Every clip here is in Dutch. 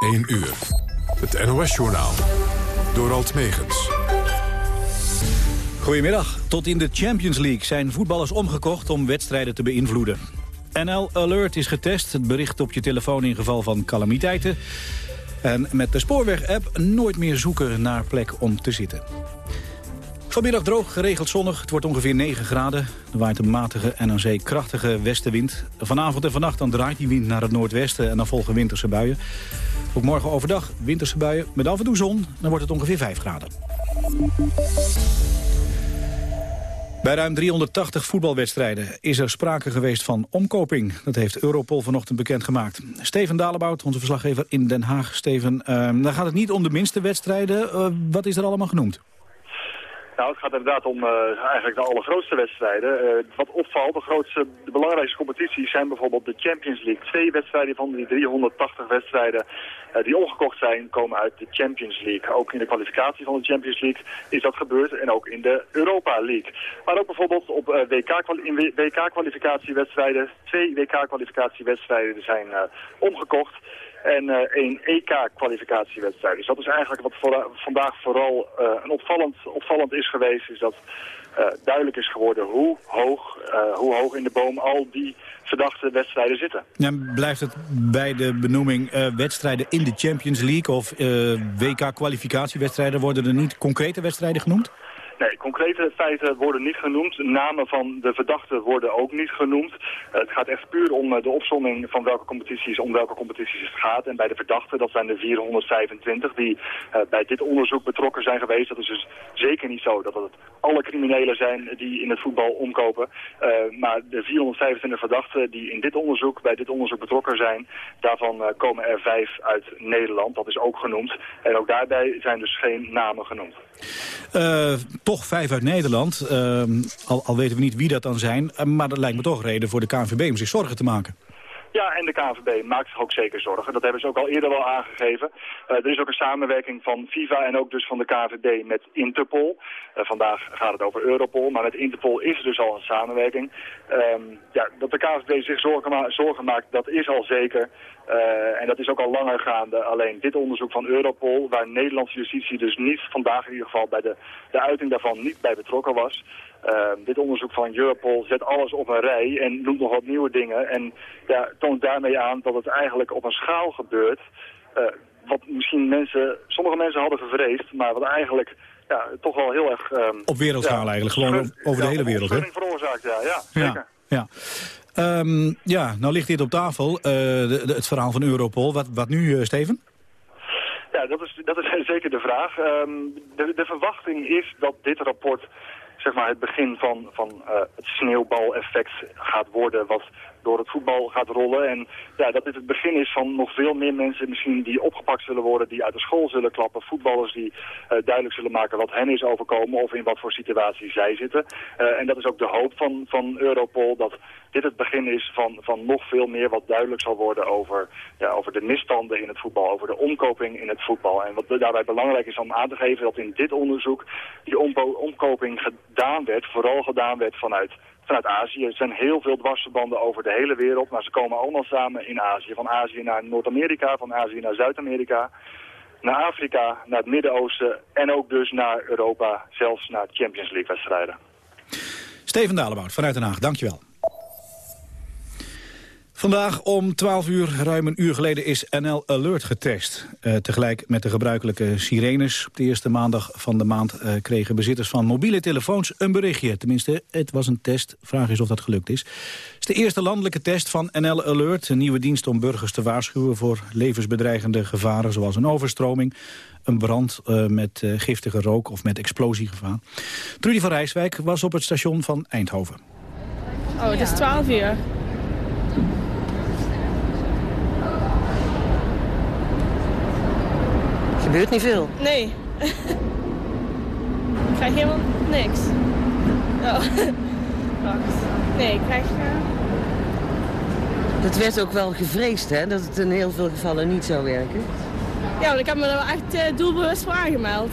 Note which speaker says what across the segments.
Speaker 1: 1 uur. Het NOS-journaal. Door Alt Megens.
Speaker 2: Goedemiddag. Tot in de Champions League zijn voetballers omgekocht om wedstrijden te beïnvloeden. NL Alert is getest, het bericht op je telefoon in geval van calamiteiten. En met de spoorweg-app nooit meer zoeken naar plek om te zitten. Vanmiddag droog, geregeld zonnig. Het wordt ongeveer 9 graden. Er waait een matige en aan zee krachtige westenwind. Vanavond en vannacht dan draait die wind naar het noordwesten... en dan volgen winterse buien. Ook morgen overdag winterse buien met af en toe zon. Dan wordt het ongeveer 5 graden. Bij ruim 380 voetbalwedstrijden is er sprake geweest van omkoping. Dat heeft Europol vanochtend bekendgemaakt. Steven Dalebout, onze verslaggever in Den Haag. Steven, uh, dan gaat het niet om de minste wedstrijden. Uh, wat is er allemaal genoemd?
Speaker 3: Nou, het gaat inderdaad om uh, eigenlijk de allergrootste wedstrijden. Uh, wat opvalt, de grootste, de belangrijkste competities zijn bijvoorbeeld de Champions League. Twee wedstrijden van die 380 wedstrijden uh, die ongekocht zijn, komen uit de Champions League. Ook in de kwalificatie van de Champions League is dat gebeurd en ook in de Europa League. Maar ook bijvoorbeeld op WK, in WK-kwalificatiewedstrijden, twee WK-kwalificatiewedstrijden zijn omgekocht en uh, één EK-kwalificatiewedstrijd. Dus dat is eigenlijk wat voor, vandaag vooral uh, een opvallend, opvallend is geweest, is dat uh, duidelijk is geworden hoe hoog, hoe hoog in de boom al die verdachte wedstrijden zitten.
Speaker 2: Ja, blijft het bij de benoeming wedstrijden in de Champions League of WK-kwalificatiewedstrijden, worden er niet concrete wedstrijden genoemd?
Speaker 3: Nee, concrete feiten worden niet genoemd. Namen van de verdachten worden ook niet genoemd. Het gaat echt puur om uh, de opzomming van welke competities, om welke competities het gaat. En bij de verdachten, dat zijn de 425 die uh, bij dit onderzoek betrokken zijn geweest. Dat is dus zeker niet zo dat het alle criminelen zijn die in het voetbal omkopen. maar de 425 verdachten die in dit onderzoek, bij dit onderzoek betrokken zijn, daarvan komen er vijf uit Nederland. Dat is ook genoemd. En ook daarbij zijn dus geen namen genoemd.
Speaker 2: Uh, toch vijf uit Nederland. Uh, al, al, weten we niet wie dat dan zijn. Uh, maar dat lijkt me toch reden voor de KNVB om zich zorgen te maken.
Speaker 3: Ja, en de KNVB maakt zich ook zeker zorgen. Dat hebben ze ook al eerder wel aangegeven. Uh, er is ook een samenwerking van FIFA en ook dus van de KNVB met Interpol. Uh, vandaag gaat het over Europol, maar met Interpol is er dus al een samenwerking. Um, ja, dat de KNVB zich zorgen, zorgen maakt, dat is al zeker. Uh, en dat is ook al langer gaande. Alleen dit onderzoek van Europol, waar Nederlandse justitie dus niet vandaag in ieder geval bij de, de uiting daarvan niet bij betrokken was. Uh, dit onderzoek van Europol zet alles op een rij en noemt nog wat nieuwe dingen. En ja, toont daarmee aan dat het eigenlijk op een schaal gebeurt. Uh, wat misschien mensen, sommige mensen hadden gevreesd, maar wat eigenlijk ja, toch wel heel erg... Um,
Speaker 2: op wereldschaal ja, eigenlijk, gewoon over de hele wereld.
Speaker 3: hè? veroorzaakt, ja. Ja, zeker.
Speaker 2: ja. Um, ja, nou ligt dit op tafel, uh, de, het verhaal van Europol. Wat, wat nu, uh, Steven?
Speaker 3: Ja, dat is, dat is zeker de vraag. Um, de, de verwachting is dat dit rapport zeg maar, het begin van, van uh, het sneeuwbaleffect gaat worden... wat door het voetbal gaat rollen. En ja, dat dit het begin is van nog veel meer mensen misschien die opgepakt zullen worden, die uit de school zullen klappen. Voetballers die uh, duidelijk zullen maken wat hen is overkomen of in wat voor situatie zij zitten. Uh, en dat is ook de hoop van, van Europol, dat dit het begin is van, van nog veel meer wat duidelijk zal worden over, ja, over de misstanden in het voetbal, over de omkoping in het voetbal. En wat daarbij belangrijk is om aan te geven dat in dit onderzoek die omkoping gedaan werd, vooral gedaan werd vanuit vanuit Azië. Er zijn heel veel dwarsverbanden over de hele wereld, maar ze komen allemaal samen in Azië. Van Azië naar Noord-Amerika, van Azië naar Zuid-Amerika, naar Afrika, naar het Midden-Oosten en ook dus naar Europa, zelfs naar Champions League-wedstrijden.
Speaker 2: Steven Dalebout vanuit Den Haag, dankjewel. Vandaag om 12 uur, ruim een uur geleden, is NL Alert getest. Uh, tegelijk met de gebruikelijke sirenes. Op de eerste maandag van de maand uh, kregen bezitters van mobiele telefoons een berichtje. Tenminste, het was een test. Vraag is of dat gelukt is. Het is de eerste landelijke test van NL Alert. Een nieuwe dienst om burgers te waarschuwen voor levensbedreigende gevaren... zoals een overstroming, een brand uh, met giftige rook of met explosiegevaar. Trudy van Rijswijk was op het station van Eindhoven.
Speaker 4: Oh, het is 12 uur.
Speaker 5: Gebeurt niet veel.
Speaker 4: Nee. ik krijg helemaal niks. Oh. Wacht. Nee, ik krijg... Uh...
Speaker 5: Dat werd ook wel gevreesd, hè? Dat het in heel veel gevallen niet zou werken.
Speaker 4: Ja, want ik heb me er wel echt uh, doelbewust voor aangemeld.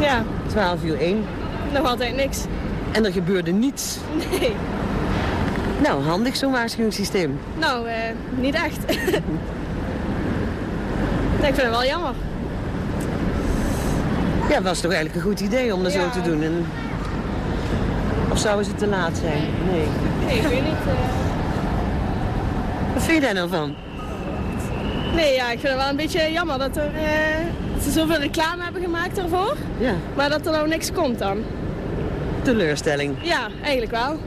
Speaker 4: Ja.
Speaker 5: 12 uur 1.
Speaker 4: Nog altijd niks.
Speaker 5: En er gebeurde niets.
Speaker 4: Nee.
Speaker 5: Nou, handig zo'n waarschuwingssysteem.
Speaker 4: Nou, eh, niet echt. nee, ik vind het wel jammer.
Speaker 5: Ja, was toch eigenlijk een goed idee om dat
Speaker 4: Ja.
Speaker 5: zo te doen. En... Of zouden ze te laat zijn? Nee.
Speaker 4: Nee, ik weet niet. eh.
Speaker 5: Wat vind je daar nou van?
Speaker 4: Nee, ja, ik vind het wel een beetje jammer dat, er, eh, dat ze zoveel reclame hebben gemaakt ervoor.
Speaker 5: Ja,
Speaker 4: Maar dat er nou niks komt dan.
Speaker 5: teleurstelling.
Speaker 4: Ja, eigenlijk wel.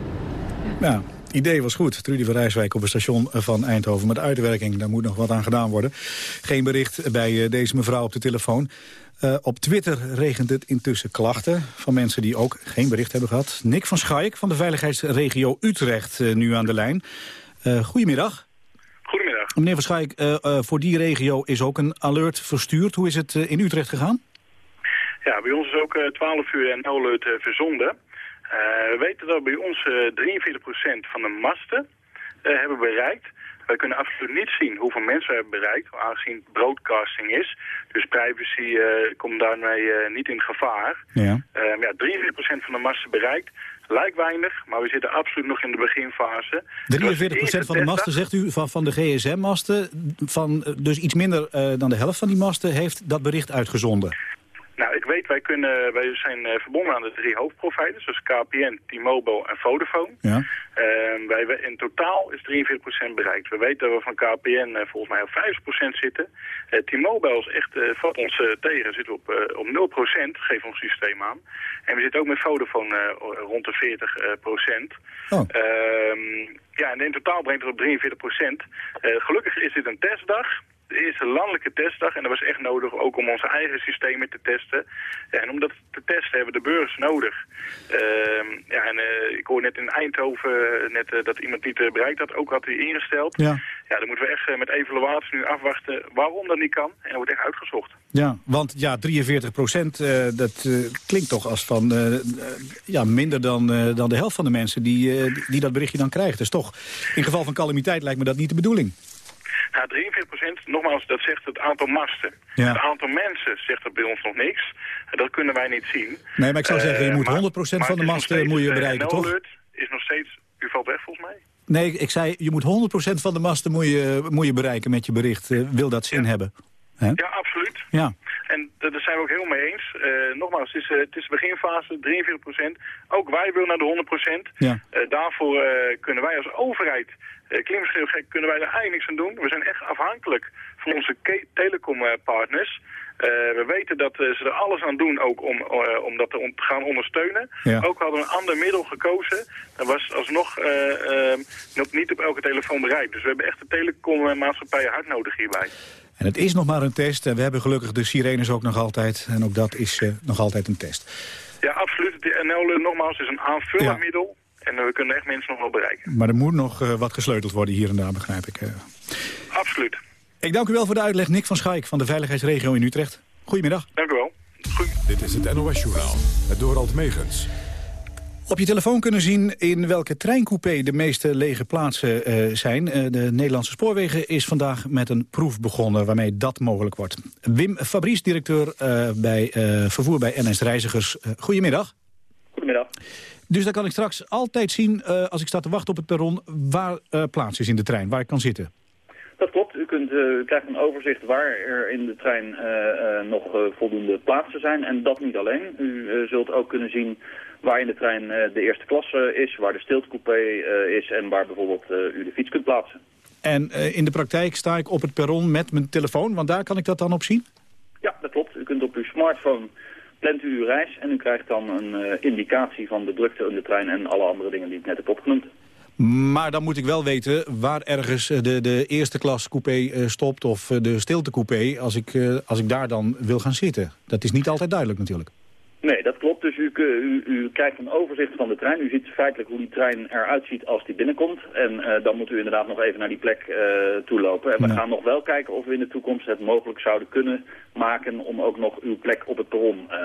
Speaker 2: Ja, idee was goed. Trudy van Rijswijk op het station van Eindhoven. Maar de uitwerking, daar moet nog wat aan gedaan worden. Geen bericht bij eh, deze mevrouw op de telefoon. Eh, op Twitter regent het intussen klachten van mensen die ook geen bericht hebben gehad. Nick van Schaik van de veiligheidsregio Utrecht eh, nu aan de lijn. Eh, goedemiddag.
Speaker 6: Goedemiddag.
Speaker 2: Meneer van Schaik, voor die regio is ook een alert verstuurd. Hoe is het in Utrecht gegaan?
Speaker 6: Ja, bij ons is ook eh, 12 uur en alert verzonden. Eh, we weten dat bij ons eh 43% van de masten eh, hebben bereikt. Wij kunnen absoluut niet zien hoeveel mensen we hebben bereikt, aangezien broadcasting is. Dus privacy eh, komt daarmee eh, niet in gevaar.
Speaker 2: Ja.
Speaker 6: Eh, ja, 43% van de masten bereikt. Lijkt weinig, maar we zitten absoluut nog in de beginfase.
Speaker 2: 43% van de masten, zegt u, van, van de GSM-masten, van eh, dus iets minder eh, dan de helft van die masten, heeft dat bericht uitgezonden.
Speaker 6: Nou, ik weet, wij, kunnen, wij zijn eh, verbonden aan de drie hoofdproviders, dus KPN, T-Mobile en Vodafone.
Speaker 2: Ja.
Speaker 6: Ehm, wij, in totaal is 43% bereikt. We weten dat we van KPN eh, volgens mij op 50% zitten. Eh, T-Mobile is echt, valt ons tegen, zitten op, op 0%, geeft ons systeem aan. En we zitten ook met Vodafone rond de 40%.
Speaker 2: Oh.
Speaker 6: Ehm, ja, en in totaal brengt het op 43%. Eh, gelukkig is dit een testdag. De eerste landelijke testdag. En dat was echt nodig ook om onze eigen systemen te testen. Ja, en om dat te testen hebben de burgers nodig. Ehm, ja, en eh, ik hoor net in Eindhoven eh, net, eh, dat iemand niet bereikt had. Ook had hij ingesteld.
Speaker 2: Ja.
Speaker 6: Ja, dan moeten we echt met evaluatie nu afwachten waarom dat niet kan. En dat wordt echt uitgezocht.
Speaker 2: Ja, want ja, 43 procent, dat klinkt toch als van ja, minder dan, dan de helft van de mensen die, die, die dat berichtje dan krijgt. Dus toch, in geval van calamiteit lijkt me dat niet de bedoeling.
Speaker 6: Nou, 43% nogmaals, dat zegt het aantal masten.
Speaker 2: Ja.
Speaker 6: Het aantal mensen zegt dat bij ons nog niks. Dat kunnen wij niet zien.
Speaker 2: Nee, maar ik zou zeggen, je
Speaker 6: Eh,
Speaker 2: moet
Speaker 6: maar-
Speaker 2: 100%
Speaker 6: maar
Speaker 2: van de masten moet je
Speaker 6: eh,
Speaker 2: bereiken, toch?
Speaker 6: Is nog steeds... U valt weg volgens mij?
Speaker 2: Nee, ik zei, je moet 100% van de masten moet je, moet je bereiken met je bericht. Eh, wil dat zin hebben?
Speaker 6: Ja, absoluut.
Speaker 2: Ja.
Speaker 6: En da- daar zijn we ook heel mee eens. Nogmaals, het is, het is de beginfase, 43% Ook wij willen naar de 100
Speaker 2: Ja.
Speaker 6: Daarvoor kunnen wij als overheid, uh, gek, kunnen wij er eigenlijk niks aan doen. We zijn echt afhankelijk van onze telecompartners. Uh, we weten dat uh, ze er alles aan doen ook om, uh, om dat te on gaan ondersteunen.
Speaker 2: Ja.
Speaker 6: Ook hadden we een ander middel gekozen. Dat was alsnog nog niet op elke telefoon bereikt. Dus we hebben echt de telecommaatschappijen hard nodig hierbij.
Speaker 2: En het is nog maar een test. En we hebben gelukkig de sirenes ook nog altijd. En ook dat is nog altijd een test.
Speaker 6: Ja, absoluut. Het NL nogmaals is een aanvullend
Speaker 2: Ja.
Speaker 6: En we kunnen echt mensen nog wel bereiken.
Speaker 2: Maar er moet nog uh, wat gesleuteld worden hier en daar, begrijp ik. Uh.
Speaker 6: Absoluut.
Speaker 2: Ik dank u wel voor de uitleg. Nick van Schaik van de Veiligheidsregio in Utrecht. Goedemiddag.
Speaker 6: Dank u wel. Goed.
Speaker 1: Dit is het NOS Journaal. Het Dorald Megens.
Speaker 2: Op je telefoon kunnen zien in welke treincoupé de meeste lege plaatsen uh, zijn. Uh, de Nederlandse Spoorwegen is vandaag met een proef begonnen waarmee dat mogelijk wordt. Wim Fabrice, directeur uh, bij vervoer bij NS Reizigers. goedemiddag.
Speaker 7: Goedemiddag.
Speaker 2: Dus dan kan ik straks altijd zien, als ik sta te wachten op het perron, waar plaats is in de trein, waar ik kan zitten.
Speaker 7: Dat klopt. U, kunt, u krijgt een overzicht waar er in de trein nog voldoende plaatsen zijn. En dat niet alleen. U zult ook kunnen zien waar in de trein de eerste klasse is, waar de stiltecoupé is en waar bijvoorbeeld u de fiets kunt plaatsen.
Speaker 2: En in de praktijk sta ik op het perron met mijn telefoon, want daar kan ik dat dan op zien?
Speaker 7: Ja, dat klopt. U kunt op uw smartphone plant u uw reis en u krijgt dan een indicatie van de drukte in de trein en alle andere dingen die ik net heb opgenoemd.
Speaker 2: Maar dan moet ik wel weten waar ergens de, de eerste klas coupé stopt of de stiltecoupé als ik, als ik daar dan wil gaan zitten. Dat is niet altijd duidelijk natuurlijk.
Speaker 7: Nee, dat klopt. Dus u, u, u, krijgt een overzicht van de trein. U ziet feitelijk hoe die trein eruit ziet als die binnenkomt. En uh, dan moet u inderdaad nog even naar die plek uh, toe lopen. En we gaan nog wel kijken of we in de toekomst het mogelijk zouden kunnen maken... om ook nog uw plek op het perron, uh,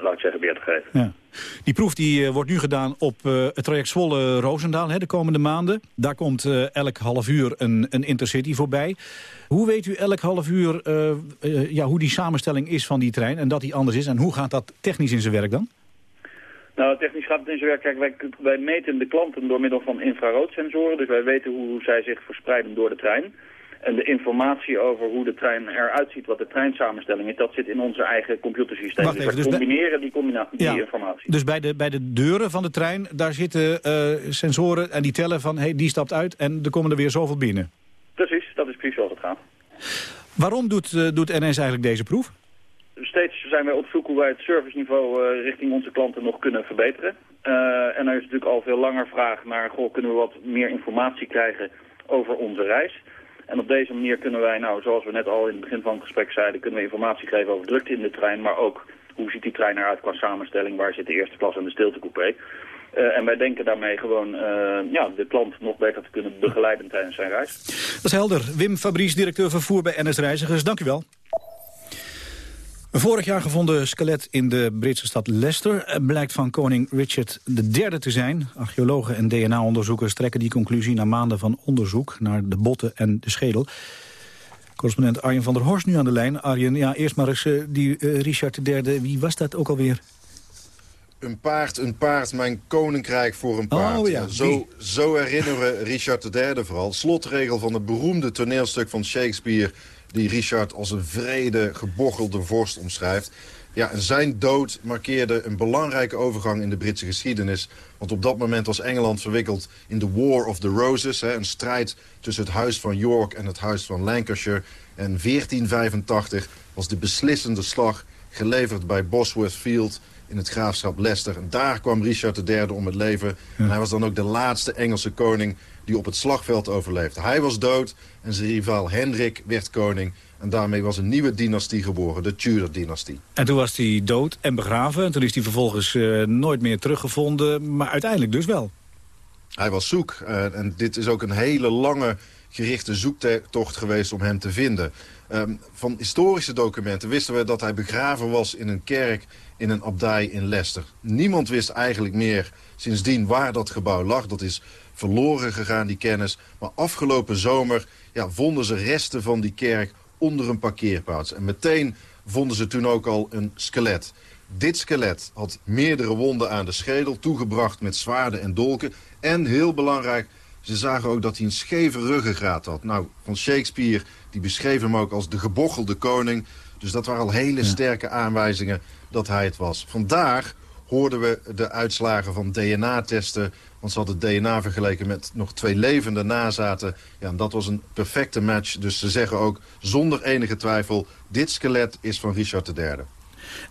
Speaker 7: laat ik zeggen, weer te geven.
Speaker 2: Ja. Die proef die, uh, wordt nu gedaan op uh, het traject Zwolle-Roosendaal de komende maanden. Daar komt uh, elk half uur een, een intercity voorbij. Hoe weet u elk half uur ja, hoe die samenstelling is van die trein en dat die anders is? En hoe gaat dat technisch in zijn werk dan?
Speaker 7: Nou, technisch gaat het in zijn werk. Kijk, wij, wij meten de klanten door middel van infraroodsensoren. Dus wij weten hoe zij zich verspreiden door de trein. En de informatie over hoe de trein eruit ziet, wat de treinsamenstelling is, dat zit in onze eigen computersysteem.
Speaker 2: Wacht
Speaker 7: dus we
Speaker 2: dus
Speaker 7: combineren die, combina die
Speaker 2: Ja.
Speaker 7: informatie.
Speaker 2: Dus bij de, bij de deuren van de trein, daar zitten eh, sensoren en die tellen van... hey, die stapt uit en er komen er weer zoveel binnen.
Speaker 7: Precies, dat is precies zoals het gaat.
Speaker 2: Waarom doet, eh, doet NS eigenlijk deze proef?
Speaker 7: Steeds zijn wij op zoek hoe wij het serviceniveau eh, richting onze klanten nog kunnen verbeteren. En er is natuurlijk al veel langer vraag naar, goh, kunnen we wat meer informatie krijgen over onze reis? En op deze manier kunnen wij, nou, zoals we net al in het begin van het gesprek zeiden, kunnen we informatie geven over drukte in de trein, maar ook hoe ziet die trein eruit qua samenstelling, waar zit de eerste klas en de stiltecoupé. Eh, en wij denken daarmee gewoon eh, ja, de klant nog beter te kunnen begeleiden tijdens zijn reis.
Speaker 2: Dat is helder. Wim Fabrice, directeur vervoer bij NS Reizigers. Dank u wel. Een vorig jaar gevonden skelet in de Britse stad Leicester... blijkt van koning Richard III te zijn. Archeologen en DNA-onderzoekers trekken die conclusie... na maanden van onderzoek naar de botten en de schedel. Correspondent Arjen van der Horst nu aan de lijn. Arjen, ja, eerst maar eens eh, die eh, Richard III. Wie was dat ook alweer?
Speaker 8: Een paard, een paard, mijn koninkrijk voor een paard.
Speaker 2: Oh ja,
Speaker 8: zo, zo herinneren we Richard III vooral. Slotregel van het beroemde toneelstuk van Shakespeare... die Richard als een vrede, gebochelde vorst omschrijft. Ja, en zijn dood markeerde een belangrijke overgang in de Britse geschiedenis. Want op dat moment was Engeland verwikkeld in de War of the Roses. Hè, een strijd tussen het huis van York en het huis van Lancashire. En 1485 was de beslissende slag geleverd bij Bosworth Field in het graafschap Leicester. En daar kwam Richard III om het leven. En hij was dan ook de laatste Engelse koning die op het slagveld overleefde. Hij was dood en zijn rivaal Hendrik werd koning. En daarmee was een nieuwe dynastie geboren, de Tudor-dynastie.
Speaker 2: En toen was hij dood en begraven. En toen is hij vervolgens eh, nooit meer teruggevonden. Maar uiteindelijk dus wel.
Speaker 8: Hij was zoek. eh, en dit is ook een hele lange gerichte zoektocht geweest om hem te vinden. Ehm, van historische documenten wisten we dat hij begraven was in een kerk in een abdij in Leicester. Niemand wist eigenlijk meer sindsdien waar dat gebouw lag. Dat is verloren gegaan, die kennis. Maar afgelopen zomer ja, vonden ze resten van die kerk onder een parkeerplaats. En meteen vonden ze toen ook al een skelet. Dit skelet had meerdere wonden aan de schedel, toegebracht met zwaarden en dolken. En heel belangrijk, ze zagen ook dat hij een scheve ruggengraat had. Nou, van Shakespeare, die beschreef hem ook als de gebochelde koning. Dus dat waren al hele sterke aanwijzingen dat hij het was. Vandaag hoorden we de uitslagen van DNA-testen. Want ze hadden DNA vergeleken met nog twee levende nazaten. Ja, en dat was een perfecte match. Dus ze zeggen ook zonder enige twijfel... dit skelet is van Richard III.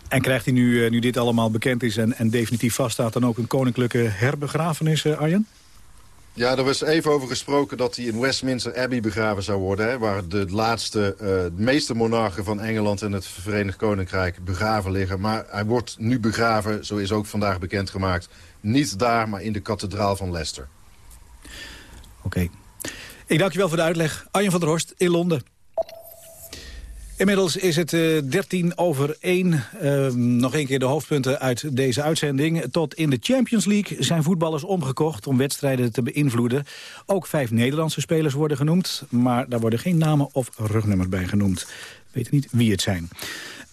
Speaker 2: En krijgt hij nu, eh, nu dit allemaal bekend is en, en definitief vaststaat... dan ook een koninklijke herbegrafenis, eh, Arjen?
Speaker 8: Ja, er was even over gesproken dat hij in Westminster Abbey begraven zou worden. Hè, waar de laatste, de meeste monarchen van Engeland en het Verenigd Koninkrijk begraven liggen. Maar hij wordt nu begraven, zo is ook vandaag bekendgemaakt. Niet daar, maar in de kathedraal van Leicester.
Speaker 2: Oké. Ik dank je wel voor de uitleg. Arjen van der Horst in Londen. Inmiddels is het eh 13 over 1. nog een keer de hoofdpunten uit deze uitzending. Tot in de Champions League zijn voetballers omgekocht om wedstrijden te beïnvloeden. Ook vijf Nederlandse spelers worden genoemd, maar daar worden geen namen of rugnummers bij genoemd. We weten niet wie het zijn.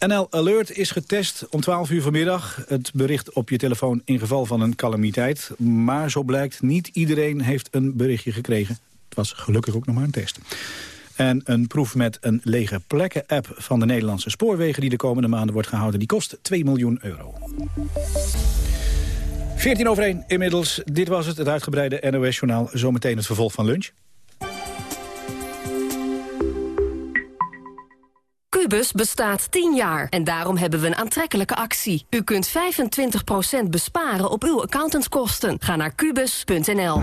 Speaker 2: NL Alert is getest om 12 uur vanmiddag. Het bericht op je telefoon in geval van een calamiteit. Maar zo blijkt, niet iedereen heeft een berichtje gekregen. Het was gelukkig ook nog maar een test. En een proef met een lege plekken-app van de Nederlandse spoorwegen... die de komende maanden wordt gehouden, die kost 2 miljoen euro. 14 over 1 inmiddels. Dit was het, het uitgebreide NOS-journaal. Zometeen het vervolg van lunch.
Speaker 9: Cubus bestaat 10 jaar en daarom hebben we een aantrekkelijke actie. U kunt 25% besparen op uw accountantskosten. Ga naar kubus.nl.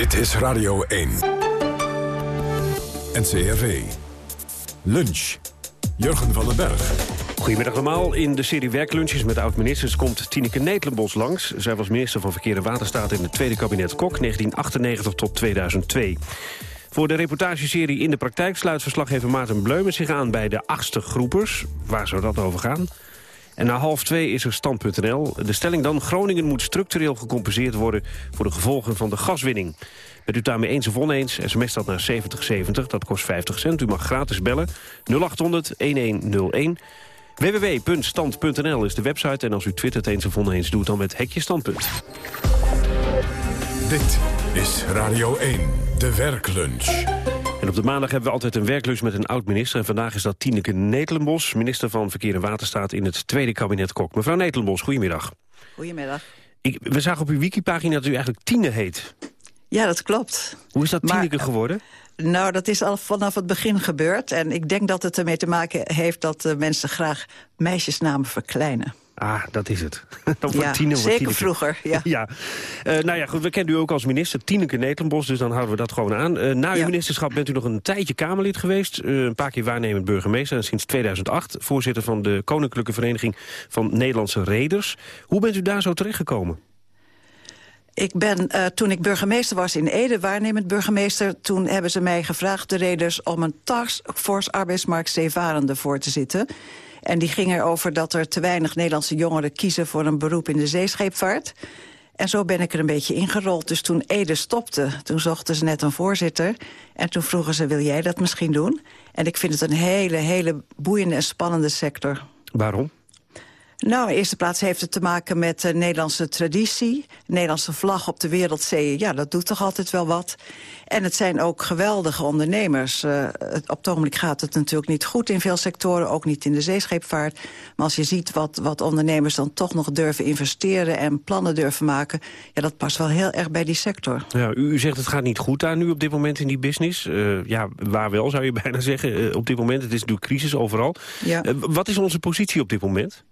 Speaker 1: Dit is Radio 1. NCRV. Lunch. Jurgen van den Berg.
Speaker 10: Goedemiddag allemaal. In de serie werklunches met oud-ministers komt Tineke Netelenbos langs. Zij was minister van Verkeer en Waterstaat in het tweede kabinet Kok... 1998 tot 2002. Voor de reportageserie In de Praktijk sluit verslaggever Maarten Bleumen zich aan bij de achtste groepers. Waar zou dat over gaan? En na half twee is er stand.nl. De stelling dan, Groningen moet structureel gecompenseerd worden... voor de gevolgen van de gaswinning. Bent u daarmee eens of oneens, sms dat naar 7070, dat kost 50 cent. U mag gratis bellen, 0800-1101. www.stand.nl is de website en als u twittert eens of oneens... doe het dan met Hekje Standpunt.
Speaker 1: Dit is Radio 1, de werklunch.
Speaker 10: En op de maandag hebben we altijd een werklunch met een oud-minister. En vandaag is dat Tineke Netelenbos, minister van Verkeer en Waterstaat... in het tweede kabinet Kok. Mevrouw Netelenbos, goedemiddag.
Speaker 11: Goedemiddag.
Speaker 10: Ik, we zagen op uw wikipagina dat u eigenlijk Tine heet.
Speaker 11: Ja, dat klopt.
Speaker 10: Hoe is dat
Speaker 11: Maar,
Speaker 10: Tineke geworden?
Speaker 11: Nou, dat is al vanaf het begin gebeurd. En ik denk dat het ermee te maken heeft dat de mensen graag meisjesnamen verkleinen.
Speaker 10: Ah, dat is het. Dan wordt
Speaker 11: Ja,
Speaker 10: Tine, wordt
Speaker 11: zeker
Speaker 10: Tineke.
Speaker 11: vroeger, ja.
Speaker 10: ja. Eh, nou ja, goed, we kennen u ook als minister Tineke Netelenbos, dus dan houden we dat gewoon aan. Eh, na uw
Speaker 11: Ja.
Speaker 10: ministerschap bent u nog een tijdje Kamerlid geweest. eh, een paar keer waarnemend burgemeester en sinds 2008 voorzitter van de Koninklijke Vereniging van Nederlandse Reders. Hoe bent u daar zo terechtgekomen?
Speaker 11: Ik ben, eh, toen ik burgemeester was in Ede, waarnemend burgemeester... toen hebben ze mij gevraagd, de reders, om een taskforce arbeidsmarkt zeevarende voor te zitten. En die ging erover dat er te weinig Nederlandse jongeren kiezen... voor een beroep in de zeescheepvaart. En zo ben ik er een beetje ingerold. Dus toen Ede stopte, toen zochten ze net een voorzitter. En toen vroegen ze, wil jij dat misschien doen? En ik vind het een hele, hele boeiende en spannende sector.
Speaker 10: Waarom?
Speaker 11: Nou, in eerste plaats heeft het te maken met de Nederlandse traditie. Nederlandse vlag op de wereldzeeën, ja, dat doet toch altijd wel wat. En het zijn ook geweldige ondernemers. Eh, het- op het ogenblik gaat het natuurlijk niet goed in veel sectoren, ook niet in de zeescheepvaart. Maar als je ziet wat, wat ondernemers dan toch nog durven investeren... en plannen durven maken, ja, dat past wel heel erg bij die sector.
Speaker 10: Ja, u, u zegt het gaat niet goed daar nu op dit moment in die business. Eh, ja, waar wel zou je bijna zeggen. Eh, op dit moment, het is natuurlijk crisis overal.
Speaker 11: Ja.
Speaker 10: Eh, wat is onze positie op dit moment?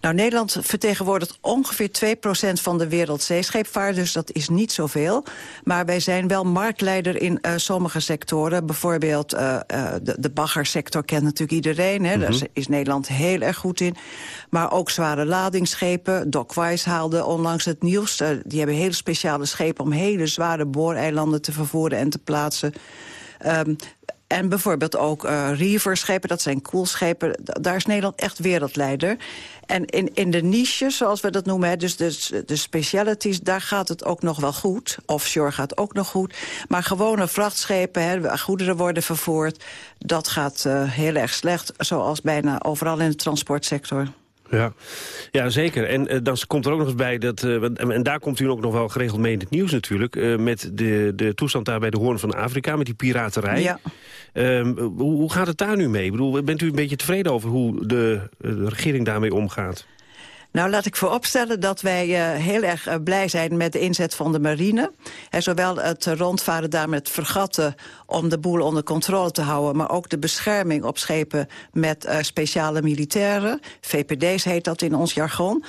Speaker 11: Nou, Nederland vertegenwoordigt ongeveer 2% van de wereldzeescheepvaart, dus dat is niet zoveel. Maar wij zijn wel marktleider in eh, sommige sectoren. Bijvoorbeeld eh, eh, de, de baggersector kent natuurlijk iedereen. Hè. Daar is- is Nederland heel erg goed in. Maar ook zware ladingsschepen. Doc Wise haalde onlangs het nieuws. Die hebben hele speciale schepen om hele zware booreilanden te vervoeren en te plaatsen. Ehm, en bijvoorbeeld ook reeverschepen, dat zijn koelschepen. Daar is Nederland echt wereldleider. En in, in de niches, zoals we dat noemen, hè, dus de, de specialities... daar gaat het ook nog wel goed. Offshore gaat ook nog goed. Maar gewone vrachtschepen, hè, goederen worden vervoerd... dat gaat eh, heel erg slecht, zoals bijna overal in de transportsector.
Speaker 10: Ja, ja zeker. En eh, dan komt er ook nog eens bij dat... eh, en, daar komt u ook nog wel geregeld mee in het nieuws natuurlijk... eh, met de, de toestand daar bij de Hoorn van Afrika, met die piraterij.
Speaker 11: Ja.
Speaker 10: Ehm, hoe, hoe gaat het daar nu mee? Ik bedoel, bent u een beetje tevreden over hoe de, de regering daarmee omgaat?
Speaker 11: Nou, laat ik vooropstellen dat wij eh, heel erg eh, blij zijn met de inzet van de marine. Zowel het rondvaren daar met vergatten om de boel onder controle te houden... maar ook de bescherming op schepen met eh, speciale militairen. VPD's heet dat in ons jargon.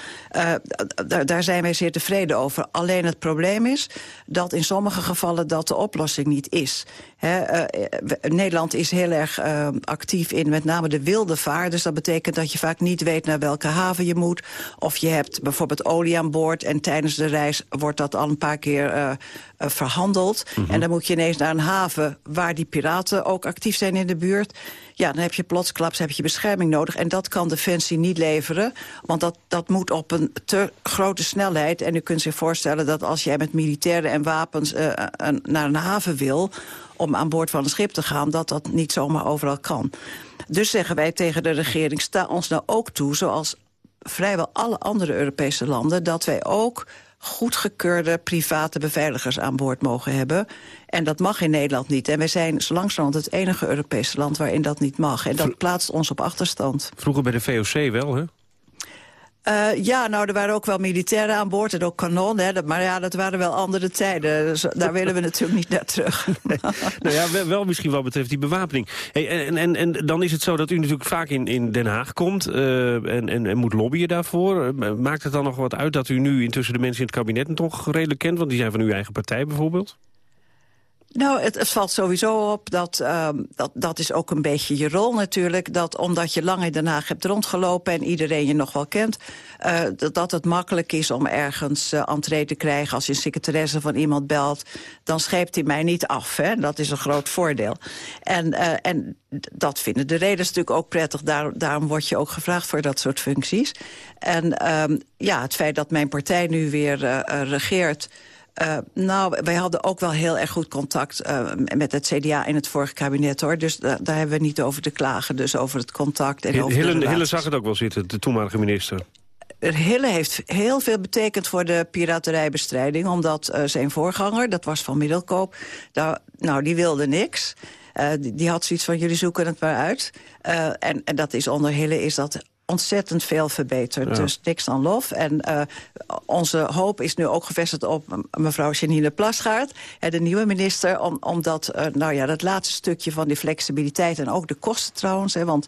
Speaker 11: Daar zijn wij zeer tevreden over. Alleen het probleem is dat in sommige gevallen dat de oplossing niet is. Nederland is heel erg actief in met name de wilde vaart. Dus dat betekent dat je vaak niet weet naar welke haven je moet. Of je hebt bijvoorbeeld olie aan boord... en tijdens de reis wordt dat al een paar keer eh, eh, verhandeld. En dan moet je ineens naar een haven waar die piraten ook actief zijn in de buurt. Ja, dan heb je plotsklaps heb je bescherming nodig. En dat kan Defensie niet leveren. Want dat, dat moet op een te grote snelheid. En u kunt zich voorstellen dat als jij met militairen en wapens... eh, een- naar een haven wil om aan boord van een schip te gaan... dat dat niet zomaar overal kan. Dus zeggen wij tegen de regering, sta ons nou ook toe... zoals vrijwel alle andere Europese landen... dat wij ook goedgekeurde private beveiligers aan boord mogen hebben. En dat mag in Nederland niet. En wij zijn zo langzamerhand het enige Europese land waarin dat niet mag. En dat plaatst ons op achterstand.
Speaker 10: Vroeger bij de VOC wel, hè?
Speaker 11: Uh, ja, nou, er waren ook wel militairen aan boord en ook kanon. Hè, maar ja, dat waren wel andere tijden. Dus daar willen we natuurlijk niet naar terug.
Speaker 10: nou ja, wel, misschien wat betreft die bewapening. Hey, en, en, en dan is het zo dat u natuurlijk vaak in, in Den Haag komt... Uh, en, en, en, moet lobbyen daarvoor. Maakt het dan nog wat uit dat u nu intussen de mensen in het kabinet toch redelijk kent? Want die zijn van uw eigen partij bijvoorbeeld?
Speaker 11: Nou, het, valt sowieso op, dat, uh, dat, dat is ook een beetje je rol natuurlijk... dat omdat je lang in Den Haag hebt rondgelopen en iedereen je nog wel kent... Uh, dat, dat het makkelijk is om ergens uh, entree te krijgen. Als je een secretaresse van iemand belt, dan scheept hij mij niet af. Hè? Dat is een groot voordeel. En, uh, en dat vinden de reders natuurlijk ook prettig. Daar, daarom word je ook gevraagd voor dat soort functies. En um, ja, het feit dat mijn partij nu weer regeert... Uh, nou, wij hadden ook wel heel erg goed contact uh, met het CDA in het vorige kabinet, hoor. Dus daar hebben we niet over te klagen. Dus over het contact en over
Speaker 10: Hille,
Speaker 11: de
Speaker 10: Hille zag het ook wel zitten, de toenmalige minister.
Speaker 11: Hille heeft heel veel betekend voor de piraterijbestrijding... omdat zijn voorganger, dat was Van Middelkoop, daar, nou, die wilde niks... Uh, die, die, had zoiets van, jullie zoeken het maar uit. Uh, en, en dat is onder Hille is dat ontzettend veel verbeterd. Ja. Dus niks dan lof. En uh, onze hoop is nu ook gevestigd op mevrouw Janine Plasgaard... de nieuwe minister, om, omdat uh, nou ja, dat laatste stukje van die flexibiliteit... en ook de kosten trouwens, hè, want